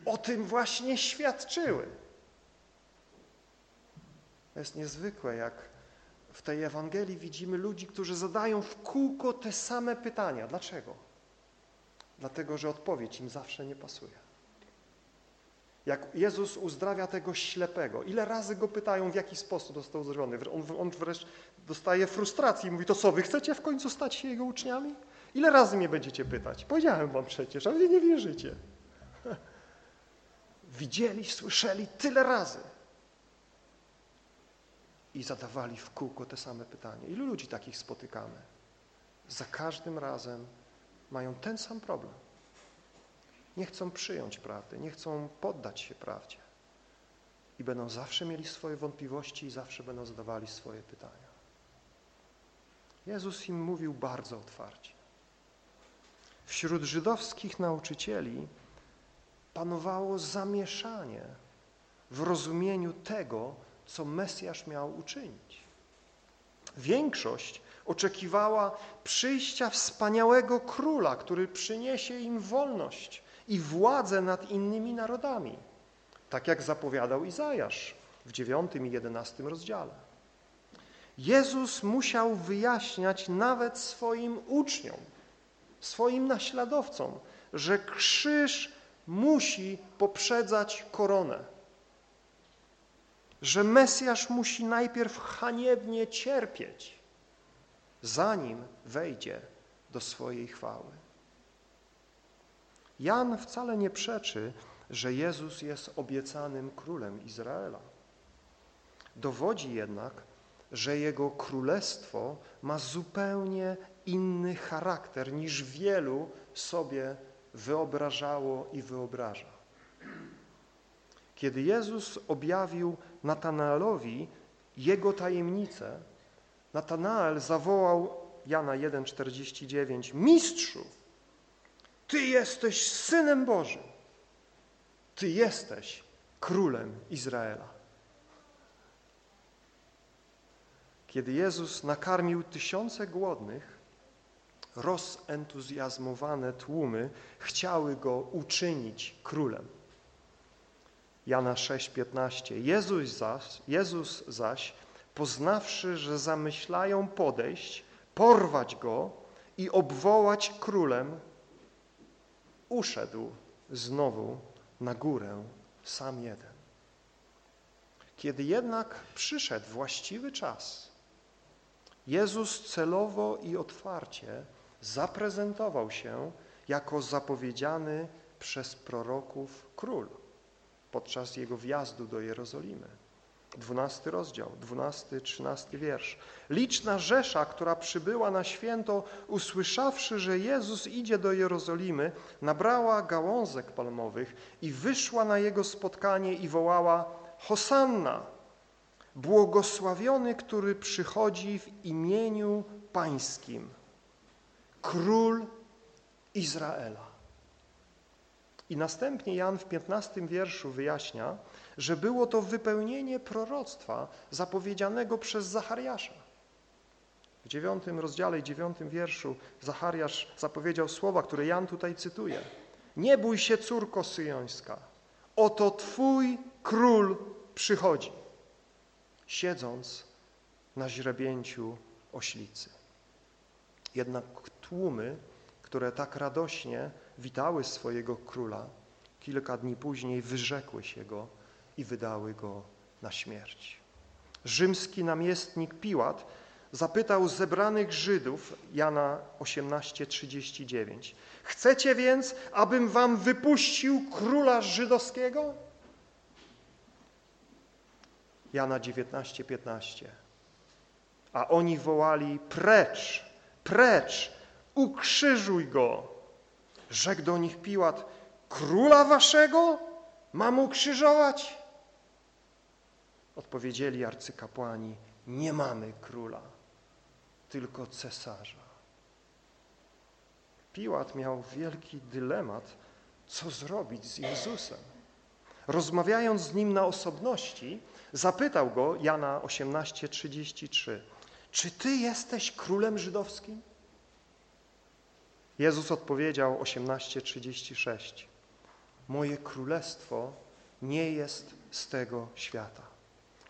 o tym właśnie świadczyły. To jest niezwykłe, jak w tej Ewangelii widzimy ludzi, którzy zadają w kółko te same pytania. Dlaczego? Dlatego, że odpowiedź im zawsze nie pasuje. Jak Jezus uzdrawia tego ślepego, ile razy go pytają, w jaki sposób został uzdrowiony. On, on wreszcie dostaje frustracji i mówi, to co, wy chcecie w końcu stać się jego uczniami? Ile razy mnie będziecie pytać? Powiedziałem wam przecież, ale wy nie wierzycie. Widzieli, słyszeli tyle razy i zadawali w kółko te same pytania. Ilu ludzi takich spotykamy? Za każdym razem mają ten sam problem. Nie chcą przyjąć prawdy, nie chcą poddać się prawdzie. I będą zawsze mieli swoje wątpliwości i zawsze będą zadawali swoje pytania. Jezus im mówił bardzo otwarcie. Wśród żydowskich nauczycieli panowało zamieszanie w rozumieniu tego, co Mesjasz miał uczynić. Większość oczekiwała przyjścia wspaniałego króla, który przyniesie im wolność i władzę nad innymi narodami, tak jak zapowiadał Izajasz w 9 i 11 rozdziale. Jezus musiał wyjaśniać nawet swoim uczniom, swoim naśladowcom, że krzyż musi poprzedzać koronę że Mesjasz musi najpierw haniebnie cierpieć, zanim wejdzie do swojej chwały. Jan wcale nie przeczy, że Jezus jest obiecanym królem Izraela. Dowodzi jednak, że Jego królestwo ma zupełnie inny charakter niż wielu sobie wyobrażało i wyobraża. Kiedy Jezus objawił Natanaelowi jego tajemnicę, Natanael zawołał Jana 1,49 Mistrzu, Ty jesteś Synem Bożym, Ty jesteś Królem Izraela. Kiedy Jezus nakarmił tysiące głodnych, rozentuzjazmowane tłumy chciały Go uczynić królem. Jana 6,15. Jezus zaś, Jezus zaś, poznawszy, że zamyślają podejść, porwać Go i obwołać królem, uszedł znowu na górę sam jeden. Kiedy jednak przyszedł właściwy czas, Jezus celowo i otwarcie zaprezentował się jako zapowiedziany przez proroków król podczas jego wjazdu do Jerozolimy. 12 rozdział, 12, 13 wiersz. Liczna rzesza, która przybyła na święto, usłyszawszy, że Jezus idzie do Jerozolimy, nabrała gałązek palmowych i wyszła na jego spotkanie i wołała Hosanna, błogosławiony, który przychodzi w imieniu Pańskim, Król Izraela. I następnie Jan w 15 wierszu wyjaśnia, że było to wypełnienie proroctwa zapowiedzianego przez Zachariasza. W dziewiątym rozdziale dziewiątym wierszu Zachariasz zapowiedział słowa, które Jan tutaj cytuje. Nie bój się, córko syjońska, oto Twój król przychodzi, siedząc na źrebięciu oślicy. Jednak tłumy, które tak radośnie witały swojego króla, kilka dni później wyrzekły się go i wydały go na śmierć. Rzymski namiestnik Piłat zapytał zebranych Żydów, Jana 18:39, chcecie więc, abym wam wypuścił króla żydowskiego? Jana 19:15. A oni wołali: Precz, precz, ukrzyżuj go. Rzekł do nich Piłat: Króla waszego mam ukrzyżować? Odpowiedzieli arcykapłani: Nie mamy króla, tylko cesarza. Piłat miał wielki dylemat, co zrobić z Jezusem. Rozmawiając z nim na osobności, zapytał go Jana 18:33: Czy ty jesteś królem żydowskim? Jezus odpowiedział 18:36: Moje królestwo nie jest z tego świata.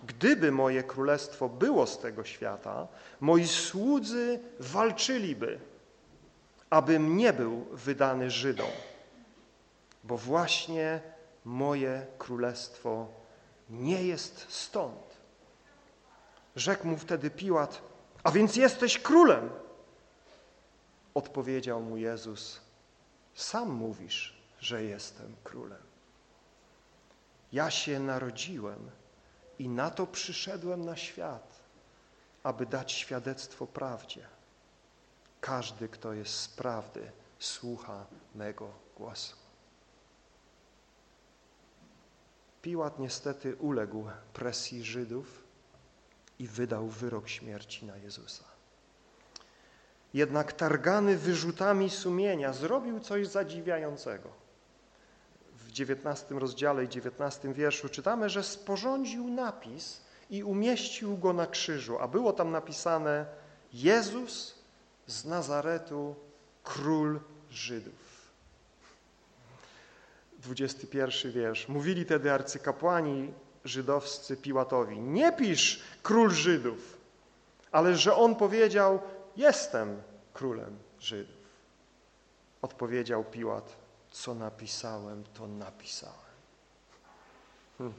Gdyby moje królestwo było z tego świata, moi słudzy walczyliby, abym nie był wydany Żydom, bo właśnie moje królestwo nie jest stąd. Rzekł mu wtedy Piłat, a więc jesteś królem. Odpowiedział mu Jezus, sam mówisz, że jestem królem. Ja się narodziłem i na to przyszedłem na świat, aby dać świadectwo prawdzie. Każdy, kto jest z prawdy, słucha mego głosu. Piłat niestety uległ presji Żydów i wydał wyrok śmierci na Jezusa. Jednak targany wyrzutami sumienia zrobił coś zadziwiającego. 19 rozdziale i 19 wierszu czytamy, że sporządził napis i umieścił go na krzyżu, a było tam napisane Jezus z Nazaretu, król Żydów. 21 wiersz. Mówili tedy arcykapłani żydowscy Piłatowi, nie pisz król Żydów, ale że on powiedział, jestem królem Żydów. Odpowiedział Piłat, co napisałem, to napisałem. Hmm.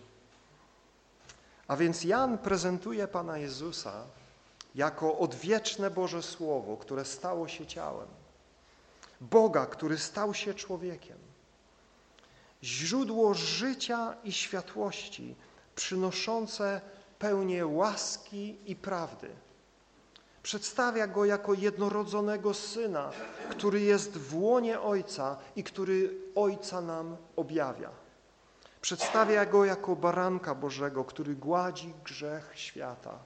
A więc Jan prezentuje Pana Jezusa jako odwieczne Boże Słowo, które stało się ciałem. Boga, który stał się człowiekiem źródło życia i światłości, przynoszące pełnię łaski i prawdy. Przedstawia Go jako jednorodzonego Syna, który jest w łonie Ojca i który Ojca nam objawia. Przedstawia Go jako baranka Bożego, który gładzi grzech świata.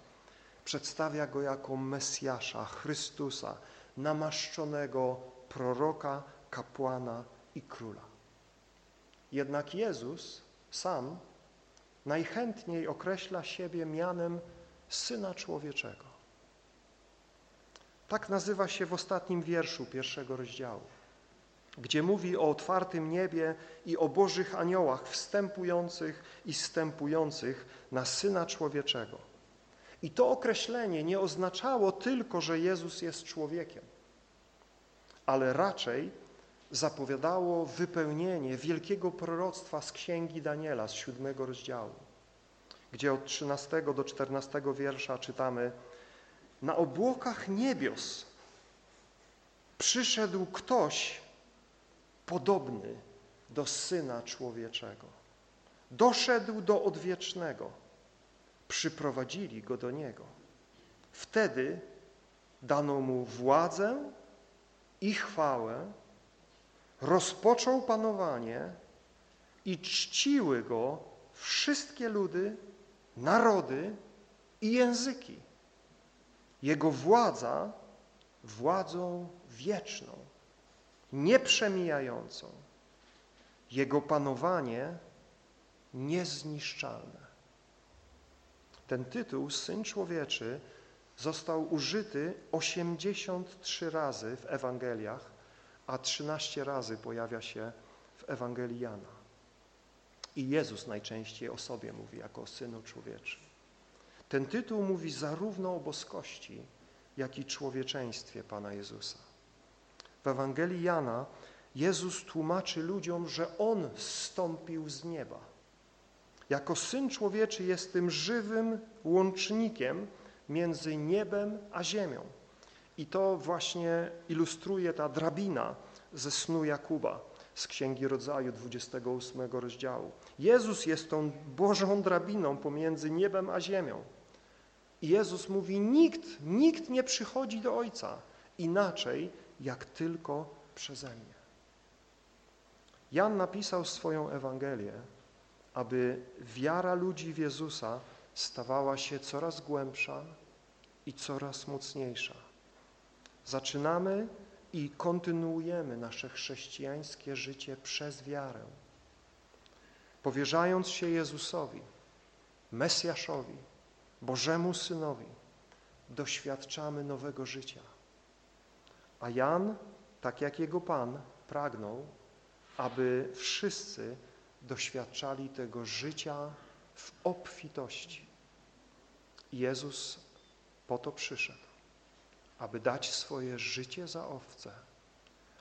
Przedstawia Go jako Mesjasza, Chrystusa, namaszczonego proroka, kapłana i króla. Jednak Jezus sam najchętniej określa siebie mianem Syna Człowieczego. Tak nazywa się w ostatnim wierszu pierwszego rozdziału, gdzie mówi o otwartym niebie i o Bożych aniołach wstępujących i stępujących na Syna Człowieczego. I to określenie nie oznaczało tylko, że Jezus jest człowiekiem, ale raczej zapowiadało wypełnienie wielkiego proroctwa z Księgi Daniela z siódmego rozdziału, gdzie od 13 do 14 wiersza czytamy Na obłokach niebios przyszedł ktoś podobny do Syna Człowieczego. Doszedł do Odwiecznego, przyprowadzili go do Niego. Wtedy dano mu władzę i chwałę, rozpoczął panowanie i czciły go wszystkie ludy, narody i języki. Jego władza władzą wieczną, nieprzemijającą. Jego panowanie niezniszczalne. Ten tytuł, Syn Człowieczy, został użyty 83 razy w Ewangeliach, a 13 razy pojawia się w Ewangelii Jana. I Jezus najczęściej o sobie mówi jako o Synu Człowieczym. Ten tytuł mówi zarówno o boskości, jak i człowieczeństwie Pana Jezusa. W Ewangelii Jana Jezus tłumaczy ludziom, że On zstąpił z nieba. Jako Syn Człowieczy jest tym żywym łącznikiem między niebem a ziemią. I to właśnie ilustruje ta drabina ze snu Jakuba z Księgi Rodzaju 28 rozdziału. Jezus jest tą Bożą drabiną pomiędzy niebem a ziemią. I Jezus mówi, nikt, nikt nie przychodzi do Ojca inaczej, jak tylko przeze mnie. Jan napisał swoją Ewangelię, aby wiara ludzi w Jezusa stawała się coraz głębsza i coraz mocniejsza. Zaczynamy i kontynuujemy nasze chrześcijańskie życie przez wiarę. Powierzając się Jezusowi, Mesjaszowi, Bożemu Synowi, doświadczamy nowego życia. A Jan, tak jak jego Pan, pragnął, aby wszyscy doświadczali tego życia w obfitości. Jezus po to przyszedł, aby dać swoje życie za owce,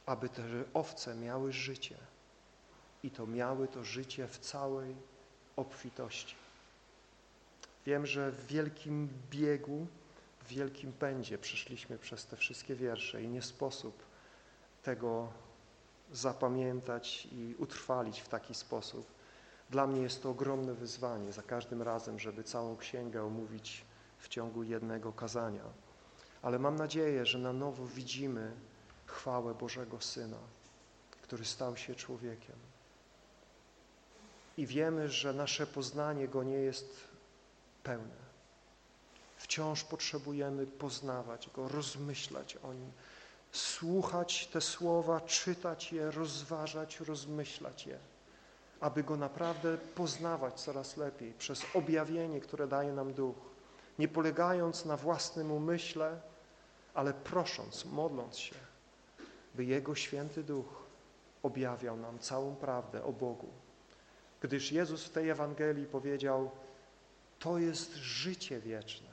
aby te owce miały życie i to miały to życie w całej obfitości. Wiem, że w wielkim biegu, w wielkim pędzie przeszliśmy przez te wszystkie wiersze i nie sposób tego zapamiętać i utrwalić w taki sposób. Dla mnie jest to ogromne wyzwanie za każdym razem, żeby całą księgę omówić w ciągu jednego kazania. Ale mam nadzieję, że na nowo widzimy chwałę Bożego Syna, który stał się człowiekiem. I wiemy, że nasze poznanie Go nie jest pełne. Wciąż potrzebujemy poznawać Go, rozmyślać o Nim, słuchać te słowa, czytać je, rozważać, rozmyślać je, aby Go naprawdę poznawać coraz lepiej przez objawienie, które daje nam Duch, nie polegając na własnym umyśle, ale prosząc, modląc się, by Jego Święty Duch objawiał nam całą prawdę o Bogu. Gdyż Jezus w tej Ewangelii powiedział, to jest życie wieczne,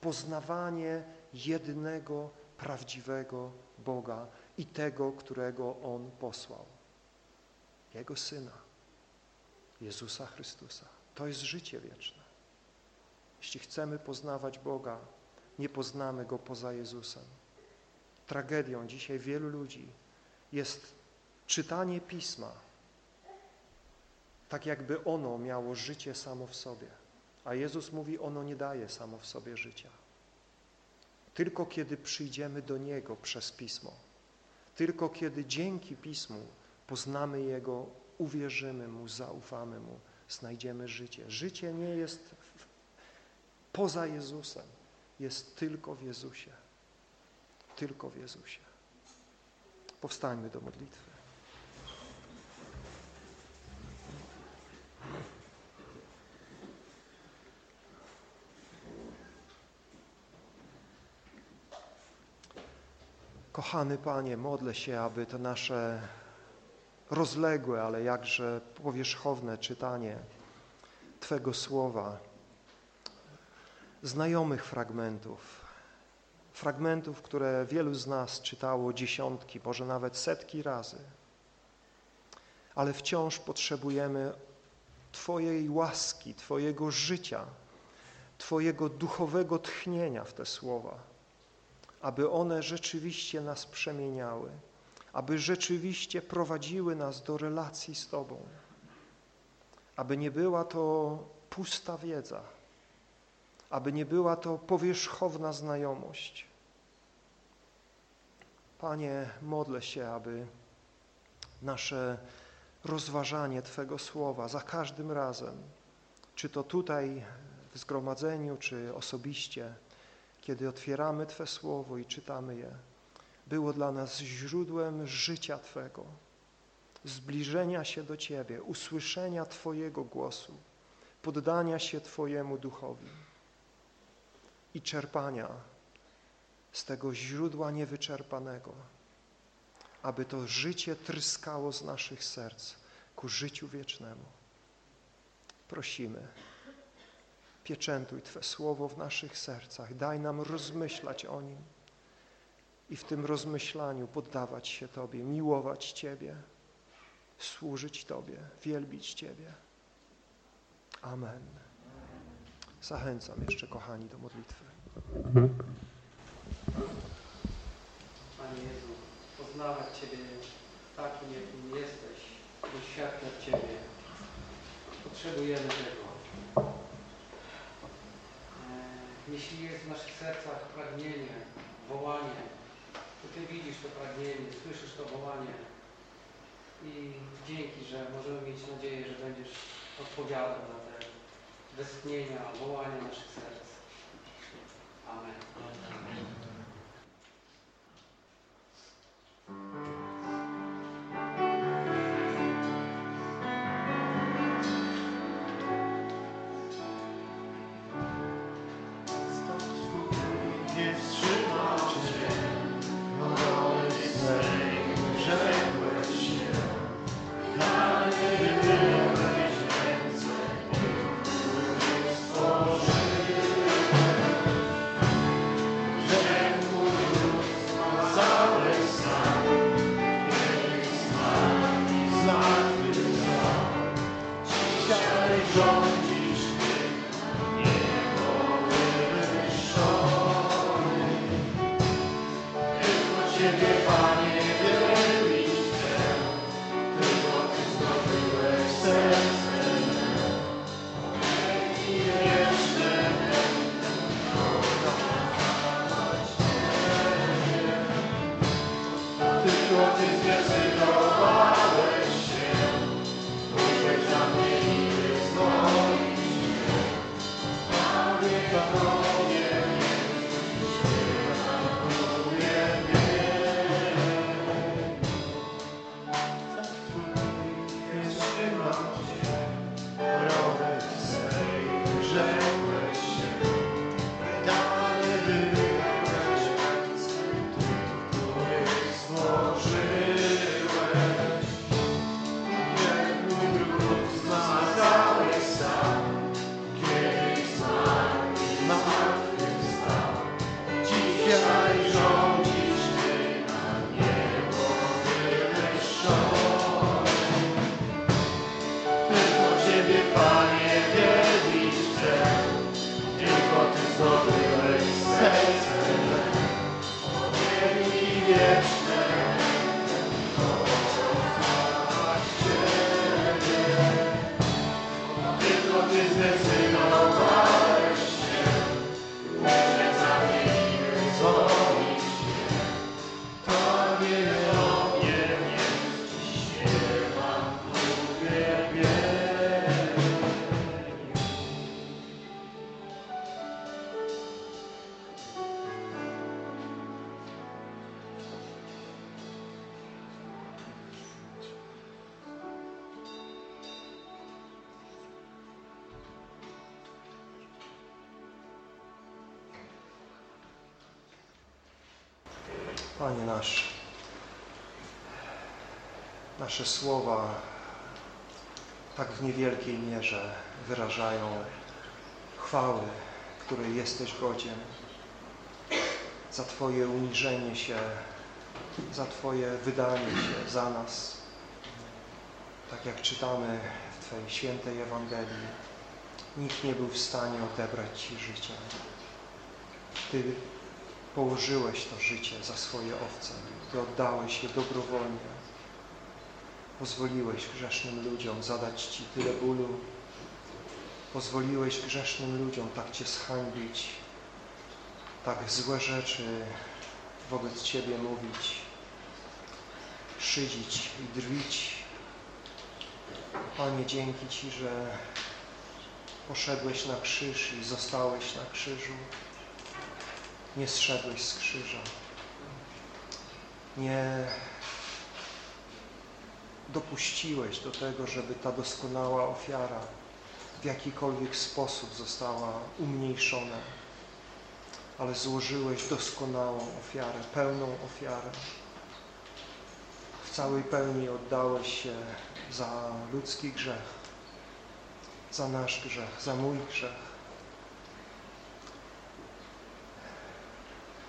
poznawanie jednego prawdziwego Boga i tego, którego On posłał. Jego Syna, Jezusa Chrystusa. To jest życie wieczne. Jeśli chcemy poznawać Boga, nie poznamy Go poza Jezusem. Tragedią dzisiaj wielu ludzi jest czytanie Pisma, tak jakby ono miało życie samo w sobie. A Jezus mówi, ono nie daje samo w sobie życia. Tylko kiedy przyjdziemy do Niego przez Pismo, tylko kiedy dzięki Pismu poznamy Jego, uwierzymy Mu, zaufamy Mu, znajdziemy życie. Życie nie jest poza Jezusem, jest tylko w Jezusie. Tylko w Jezusie. Powstańmy do modlitwy. Kochany Panie, modlę się, aby to nasze rozległe, ale jakże powierzchowne czytanie Twego Słowa, znajomych fragmentów, fragmentów, które wielu z nas czytało dziesiątki, może nawet setki razy, ale wciąż potrzebujemy Twojej łaski, Twojego życia, Twojego duchowego tchnienia w te słowa aby one rzeczywiście nas przemieniały, aby rzeczywiście prowadziły nas do relacji z Tobą, aby nie była to pusta wiedza, aby nie była to powierzchowna znajomość. Panie, modlę się, aby nasze rozważanie Twego Słowa za każdym razem, czy to tutaj w zgromadzeniu, czy osobiście, kiedy otwieramy Twe Słowo i czytamy je, było dla nas źródłem życia Twego, zbliżenia się do Ciebie, usłyszenia Twojego głosu, poddania się Twojemu duchowi i czerpania z tego źródła niewyczerpanego, aby to życie tryskało z naszych serc ku życiu wiecznemu. Prosimy pieczętuj Twe słowo w naszych sercach, daj nam rozmyślać o nim i w tym rozmyślaniu poddawać się Tobie, miłować Ciebie, służyć Tobie, wielbić Ciebie. Amen. Zachęcam jeszcze, kochani, do modlitwy. Panie Jezu, poznawać Ciebie takim, jakim jesteś, doświadczać Ciebie. Potrzebujemy tego. Jeśli jest w naszych sercach pragnienie, wołanie, to Ty widzisz to pragnienie, słyszysz to wołanie i dzięki, że możemy mieć nadzieję, że będziesz odpowiadał na te westchnienia, wołania naszych serc. Amen. Nie nasz, nasze słowa tak w niewielkiej mierze wyrażają chwały, której jesteś godzien, za Twoje uniżenie się, za Twoje wydanie się za nas. Tak jak czytamy w Twojej świętej Ewangelii, nikt nie był w stanie odebrać Ci życia. Ty położyłeś to życie za swoje owce. Ty oddałeś je dobrowolnie. Pozwoliłeś grzesznym ludziom zadać Ci tyle bólu. Pozwoliłeś grzesznym ludziom tak Cię zhańbić, tak złe rzeczy wobec Ciebie mówić, szydzić i drwić. Panie, dzięki Ci, że poszedłeś na krzyż i zostałeś na krzyżu nie zszedłeś z krzyża. Nie dopuściłeś do tego, żeby ta doskonała ofiara w jakikolwiek sposób została umniejszona, ale złożyłeś doskonałą ofiarę, pełną ofiarę. W całej pełni oddałeś się za ludzki grzech, za nasz grzech, za mój grzech.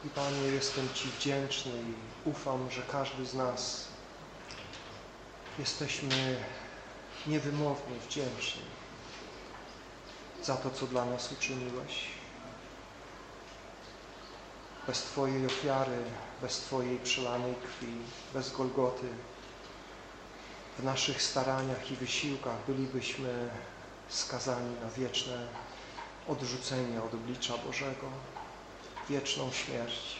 I Panie, jestem Ci wdzięczny i ufam, że każdy z nas jesteśmy niewymownie wdzięczni za to, co dla nas uczyniłeś. Bez Twojej ofiary, bez Twojej przelanej krwi, bez Golgoty, w naszych staraniach i wysiłkach bylibyśmy skazani na wieczne odrzucenie od oblicza Bożego, wieczną śmierć,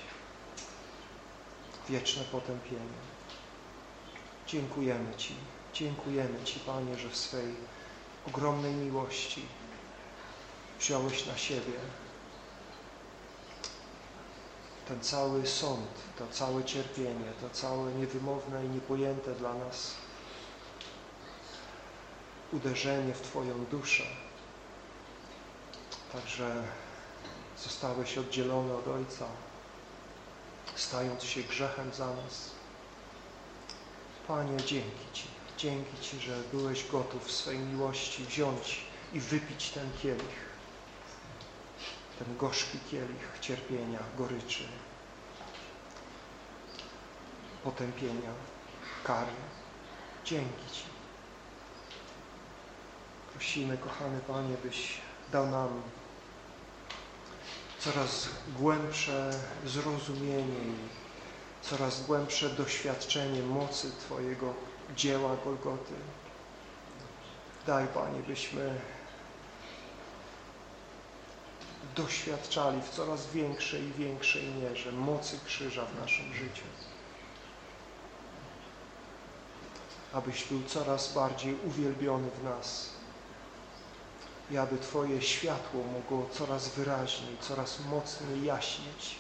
wieczne potępienie. Dziękujemy Ci, dziękujemy Ci, Panie, że w swej ogromnej miłości wziąłeś na siebie ten cały sąd, to całe cierpienie, to całe niewymowne i niepojęte dla nas uderzenie w Twoją duszę. Także zostałeś oddzielony od Ojca, stając się grzechem za nas. Panie, dzięki Ci, dzięki Ci, że byłeś gotów w swej miłości wziąć i wypić ten kielich, ten gorzki kielich cierpienia, goryczy, potępienia, kary. Dzięki Ci. Prosimy, kochany Panie, byś dał nam coraz głębsze zrozumienie i coraz głębsze doświadczenie mocy Twojego dzieła Golgoty. Daj, Panie, byśmy doświadczali w coraz większej i większej mierze mocy krzyża w naszym życiu. Abyś był coraz bardziej uwielbiony w nas i aby Twoje światło mogło coraz wyraźniej, coraz mocniej jaśnieć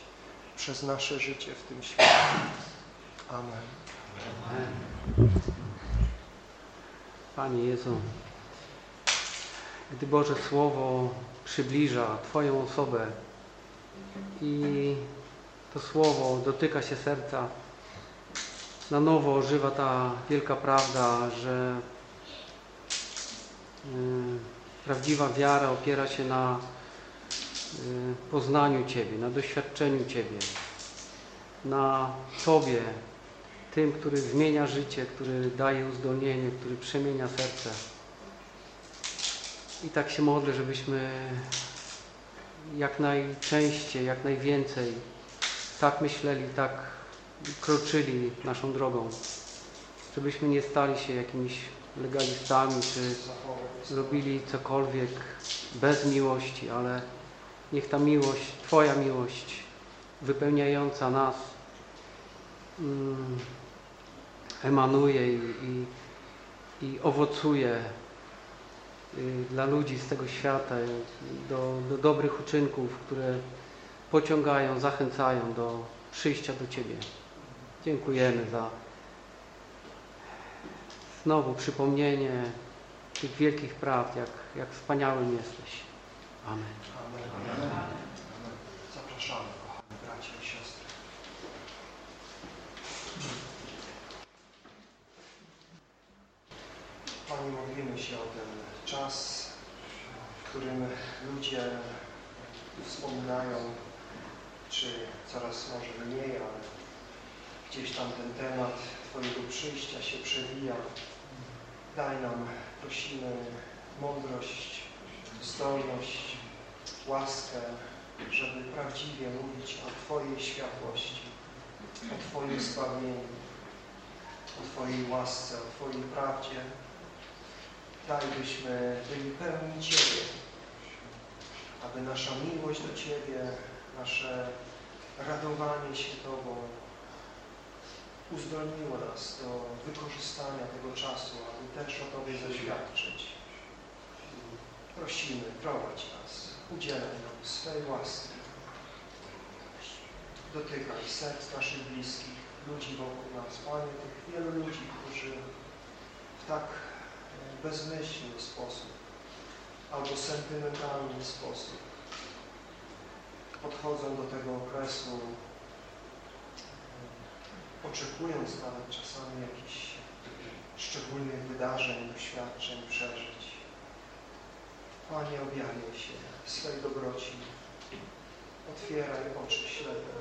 przez nasze życie w tym świecie. Amen. Panie Jezu, gdy Boże Słowo przybliża Twoją osobę i to Słowo dotyka się serca, na nowo ożywa ta wielka prawda, że y, prawdziwa wiara opiera się na y, poznaniu Ciebie, na doświadczeniu Ciebie, na Tobie, tym, który zmienia życie, który daje uzdolnienie, który przemienia serce. I tak się modlę, żebyśmy jak najczęściej, jak najwięcej tak myśleli, tak kroczyli naszą drogą. Żebyśmy nie stali się jakimiś legalistami, czy zrobili cokolwiek bez miłości, ale niech ta miłość, Twoja miłość wypełniająca nas mm, emanuje i, i, i owocuje y, dla ludzi z tego świata do, do dobrych uczynków, które pociągają, zachęcają do przyjścia do Ciebie. Dziękujemy za znowu przypomnienie tych wielkich prawd, jak, jak wspaniałym jesteś. Amen. Amen. Amen. Zapraszamy, kochani bracia i siostry. Panie, modlimy się o ten czas, w którym ludzie wspominają, czy coraz może mniej, ale gdzieś tam ten temat Twojego przyjścia się przewija. Daj nam, prosimy, mądrość, zdolność, łaskę, żeby prawdziwie mówić o Twojej światłości, o Twoim zbawieniu, o Twojej łasce, o Twojej prawdzie. Daj, byśmy byli pełni Ciebie, aby nasza miłość do Ciebie, nasze radowanie się Tobą uzdolniło nas do wykorzystania tego czasu, aby też o Tobie zaświadczyć. Prosimy, prowadź nas, udzielaj nam swej łaski. Dotykaj serc naszych bliskich, ludzi wokół nas. Panie, tych wielu ludzi, którzy w tak e, bezmyślny sposób albo sentymentalny sposób podchodzą do tego okresu, oczekując nawet czasami jakichś szczególnych wydarzeń, doświadczeń, przeżyć. Panie, objawiaj się swej dobroci. Otwieraj oczy ślepe.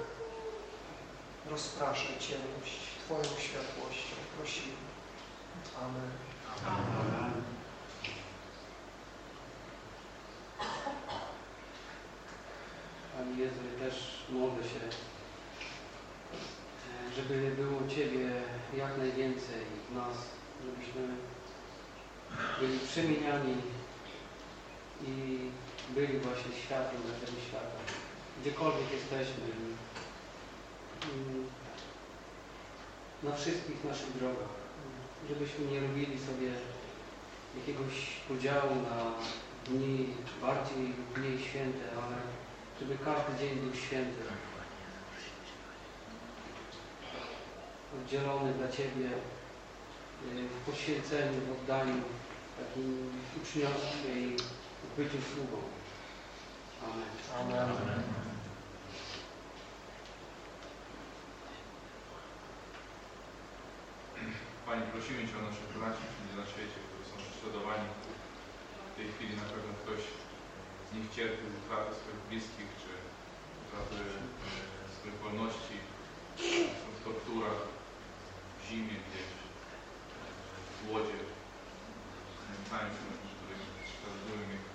Rozpraszaj ciemność Twoją światłością. Prosimy. Amen. Amen. Panie Jezu, też modlę się żeby było Ciebie jak najwięcej w nas, żebyśmy byli przemieniani i byli właśnie światłem dla tego świata. Gdziekolwiek jesteśmy. i Na wszystkich naszych drogach. Żebyśmy nie robili sobie jakiegoś podziału na dni bardziej lub mniej święte, ale żeby każdy dzień był święty. Oddzielony dla Ciebie y, w poświęceniu, w oddaniu, takim uczniostwie i w byciu sługą. Amen. Amen. Panie, prosimy Cię o naszych braci wszędzie na świecie, którzy są prześladowani. W tej chwili na pewno ktoś z nich cierpi z utraty swoich bliskich, czy utraty e, swoich wolności, są w torturach, zimie gdzieś, e, w głodzie, znęcają się nad niektórymi, prześladują ich.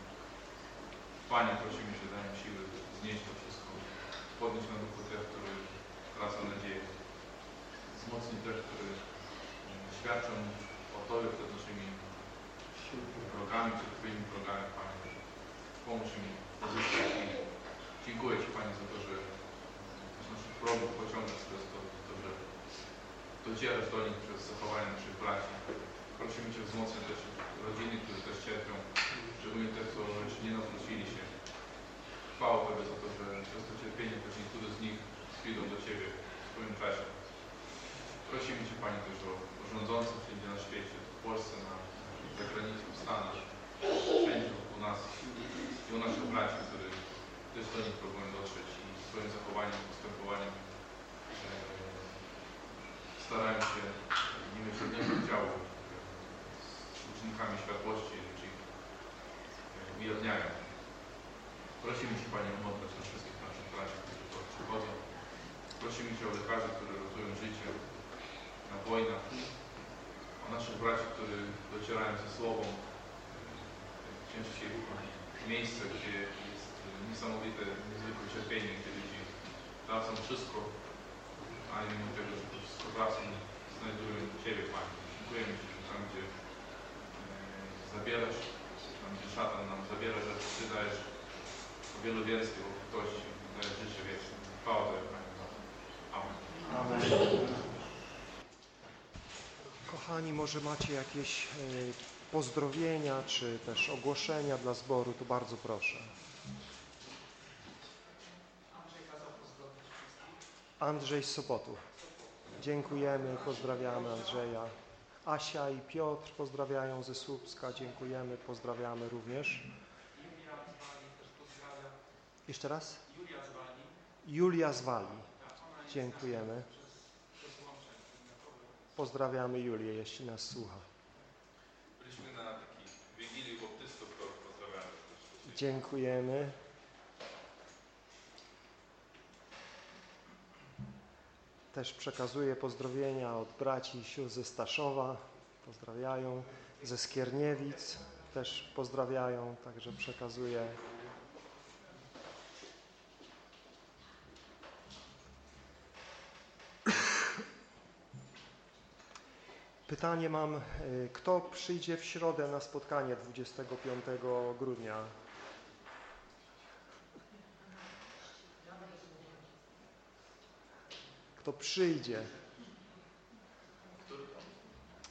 Panie, prosimy Cię, daj im siły znieść to wszystko, podnieść na duchu tych, którzy tracą nadzieję, wzmocnić tych, którzy e, świadczą o Tobie przed naszymi wrogami, przed Twoimi wrogami, Panie. Pomóż im pozyskać i dziękuję Ci, Panie, za to, że z naszych wrogów pociągasz przez to, to, że docierasz do nich przez zachowanie naszych braci. Prosimy Cię wzmocnić też rodziny, które też cierpią, żeby oni też, nie nawrócili się. Chwała Tobie za to, że przez to cierpienie też niektórzy z nich przyjdą do Ciebie w swoim czasie. Prosimy Cię Panie też o, rządzących wszędzie na świecie, w Polsce, na za w Stanach, wszędzie wokół nas i o naszych braci, którzy też do nich próbują dotrzeć i swoim zachowaniem, postępowaniem e, starają się nie żadnego udziału e, z uczynkami światłości, czy ich e, ujawniają. Prosimy Cię Panie o na wszystkich naszych braci, którzy tu przychodzą. Prosimy Cię o lekarzy, którzy ratują życie na wojnach, o naszych braci, którzy docierają ze słową ciężkie miejsce, gdzie jest niesamowite, niezwykłe cierpienie, gdzie ludzie tracą wszystko, a mimo tego, że tracą, znajdują Ciebie, Panie. Dziękujemy Ci, że tam, gdzie e, zabierasz, tam, gdzie szatan nam zabiera rzeczy, Ty dajesz o wiele więcej obfitości, dajesz życie wieczne. Chwała Tobie, Panie. Amen. Amen. Kochani, może macie jakieś e, pozdrowienia, czy też ogłoszenia dla zboru, to bardzo proszę. Andrzej z Sopotu. Dziękujemy, pozdrawiamy Andrzeja. Asia i Piotr pozdrawiają ze Słupska. Dziękujemy, pozdrawiamy również. Jeszcze raz? Julia z Wali. Dziękujemy. Pozdrawiamy Julię, jeśli nas słucha. Byliśmy na takiej Wigilii Baptystów, pozdrawiamy. Dziękujemy. Też przekazuję pozdrowienia od braci i sióstr ze Staszowa. Pozdrawiają. Ze Skierniewic też pozdrawiają, także przekazuję. Pytanie mam, y, kto przyjdzie w środę na spotkanie 25 grudnia? Kto przyjdzie?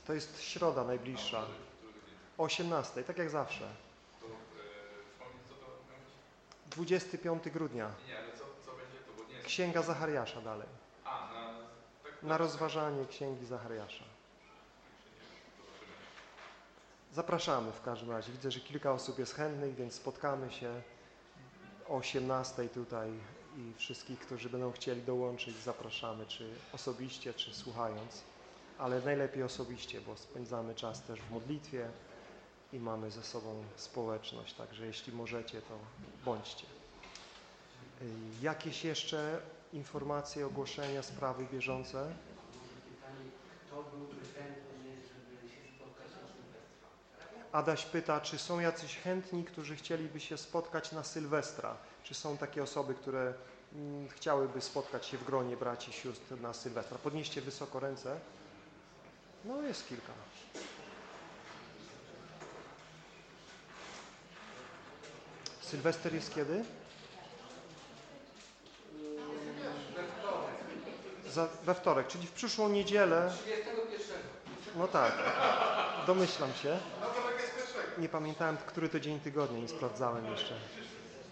To jest środa najbliższa, o 18, tak jak zawsze. To e, wspomnieć, co to ma być? 25 grudnia, to. Księga Zachariasza dalej. Na... Rozważanie Księgi Zachariasza. Zapraszamy w każdym razie. Widzę, że kilka osób jest chętnych, więc spotkamy się o 18 tutaj i wszystkich, którzy będą chcieli dołączyć, zapraszamy, czy osobiście, czy słuchając, ale najlepiej osobiście, bo spędzamy czas też w modlitwie i mamy ze sobą społeczność, także jeśli możecie, to bądźcie. Y, Jakieś jeszcze informacje, ogłoszenia, sprawy bieżące? Pytanie, kto byłby chętny, żeby się spotkać na Sylwestra? Adaś pyta, czy są jacyś chętni, którzy chcieliby się spotkać na Sylwestra? Czy są takie osoby, które mm, chciałyby spotkać się w gronie braci i sióstr na Sylwestra. Podnieście wysoko ręce. No jest kilka. Sylwester jest kiedy? Za, we wtorek, czyli w przyszłą niedzielę. No tak, domyślam się. Nie pamiętałem, który to dzień tygodnia, nie sprawdzałem jeszcze.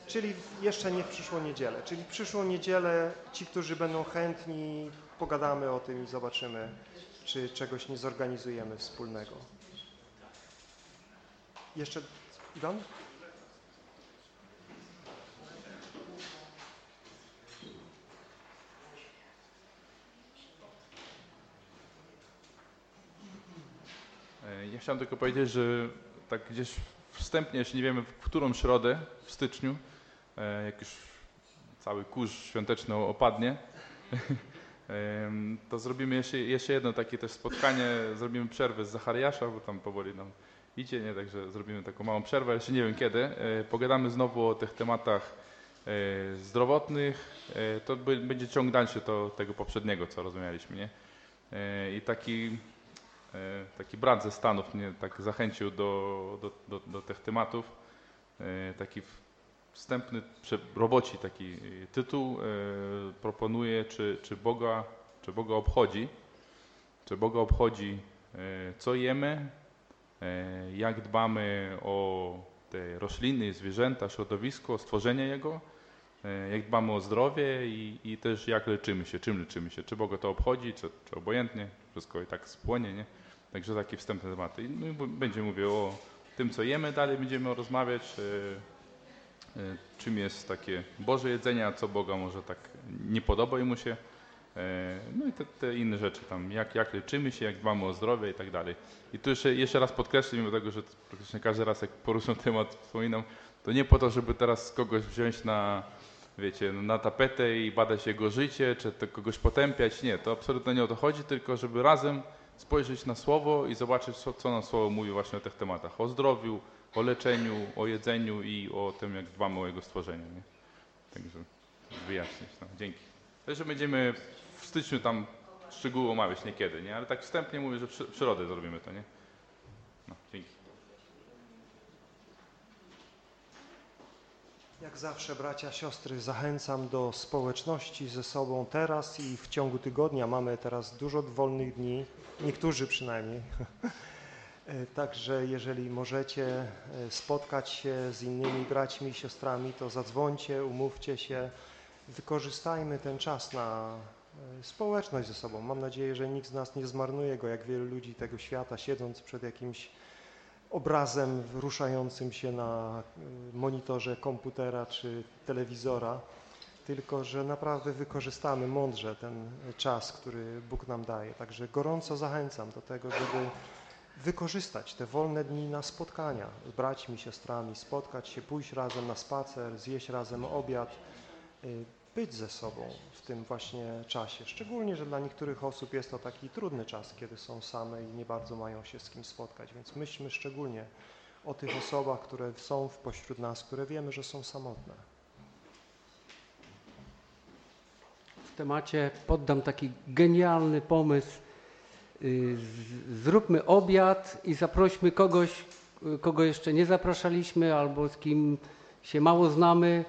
Czyli jeszcze nie w przyszłą niedzielę. Czyli w przyszłą niedzielę ci, którzy będą chętni, pogadamy o tym i zobaczymy, czy czegoś nie zorganizujemy wspólnego. Jeszcze Iwan? E, Ja chciałem tylko powiedzieć, że tak gdzieś wstępnie, jeszcze nie wiemy w którą środę w styczniu, e, jak już cały kurz świąteczny opadnie, to zrobimy jeszcze, jeszcze jedno takie też spotkanie, zrobimy przerwę z Zachariasza, bo tam powoli nam idzie, nie? także zrobimy taką małą przerwę, jeszcze nie wiem kiedy. E, Pogadamy znowu o tych tematach e, zdrowotnych, to będzie ciąg dalszy to, tego poprzedniego, co rozumieliśmy. Nie? I taki taki brat ze Stanów mnie tak zachęcił do, do, do, do tych tematów. E, Taki wstępny, roboci taki e, tytuł e, proponuje, czy, czy, Boga, czy Boga obchodzi, czy Boga obchodzi, e, co jemy, e, jak dbamy o te rośliny, zwierzęta, środowisko, stworzenie Jego, e, jak dbamy o zdrowie i, i też jak leczymy się, czym leczymy się, czy Boga to obchodzi, czy, czy obojętnie, wszystko i tak spłonie, nie? Także takie wstępne tematy. Bu- będzie mówił o tym, co jemy, dalej będziemy rozmawiać, e, e, czym jest takie Boże jedzenie, a co Boga może tak nie podoba mu się. E, No i te, te inne rzeczy tam, jak, jak leczymy się, jak dbamy o zdrowie i tak dalej. I tu jeszcze, jeszcze raz podkreślę, mimo tego, że praktycznie każdy raz jak poruszam temat, wspominam, to nie po to, żeby teraz kogoś wziąć na, wiecie, na tapetę i badać jego życie, czy to kogoś potępiać. Nie, to absolutnie nie o to chodzi, tylko żeby razem spojrzeć na Słowo i zobaczyć, co, co nam Słowo mówi właśnie o tych tematach. O zdrowiu, o leczeniu, o jedzeniu i o tym, jak dbamy o Jego stworzenie. Nie? Także wyjaśnić. No, dzięki. Także będziemy w styczniu tam szczegółowo omawiać niekiedy, nie? Ale tak wstępnie mówię, że przy, w środę zrobimy to, nie? No, dzięki. Jak zawsze, bracia, siostry, zachęcam do społeczności ze sobą teraz i w ciągu tygodnia. Mamy teraz dużo wolnych dni, niektórzy przynajmniej. Także jeżeli możecie e, spotkać się z innymi braćmi i siostrami, to zadzwońcie, umówcie się. Wykorzystajmy ten czas na e, społeczność ze sobą. Mam nadzieję, że nikt z nas nie zmarnuje go, jak wielu ludzi tego świata, siedząc przed jakimś obrazem ruszającym się na y, monitorze komputera czy telewizora, tylko że naprawdę wykorzystamy mądrze ten czas, który Bóg nam daje. Także gorąco zachęcam do tego, żeby wykorzystać te wolne dni na spotkania z braćmi, siostrami, spotkać się, pójść razem na spacer, zjeść razem obiad, y, być ze sobą w tym właśnie czasie. Szczególnie, że dla niektórych osób jest to taki trudny czas, kiedy są same i nie bardzo mają się z kim spotkać, więc myślmy szczególnie o tych osobach, które są pośród nas, które wiemy, że są samotne. w temacie poddam taki genialny pomysł. Y, Zróbmy obiad i zaprośmy kogoś, y, kogo jeszcze nie zapraszaliśmy albo z kim się mało znamy,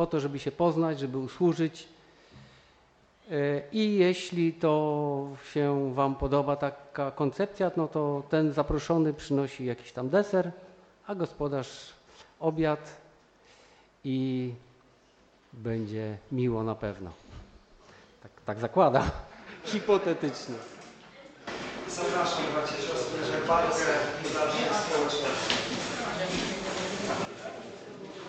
po to, żeby się poznać, żeby usłużyć. Y, I jeśli to się Wam podoba taka koncepcja, no to ten zaproszony przynosi jakiś tam deser, a gospodarz obiad i będzie miło na pewno. Tak, tak zakładam. Hipotetycznie. Zapraszam bracia i siostry, że bardzo dalszej społeczności.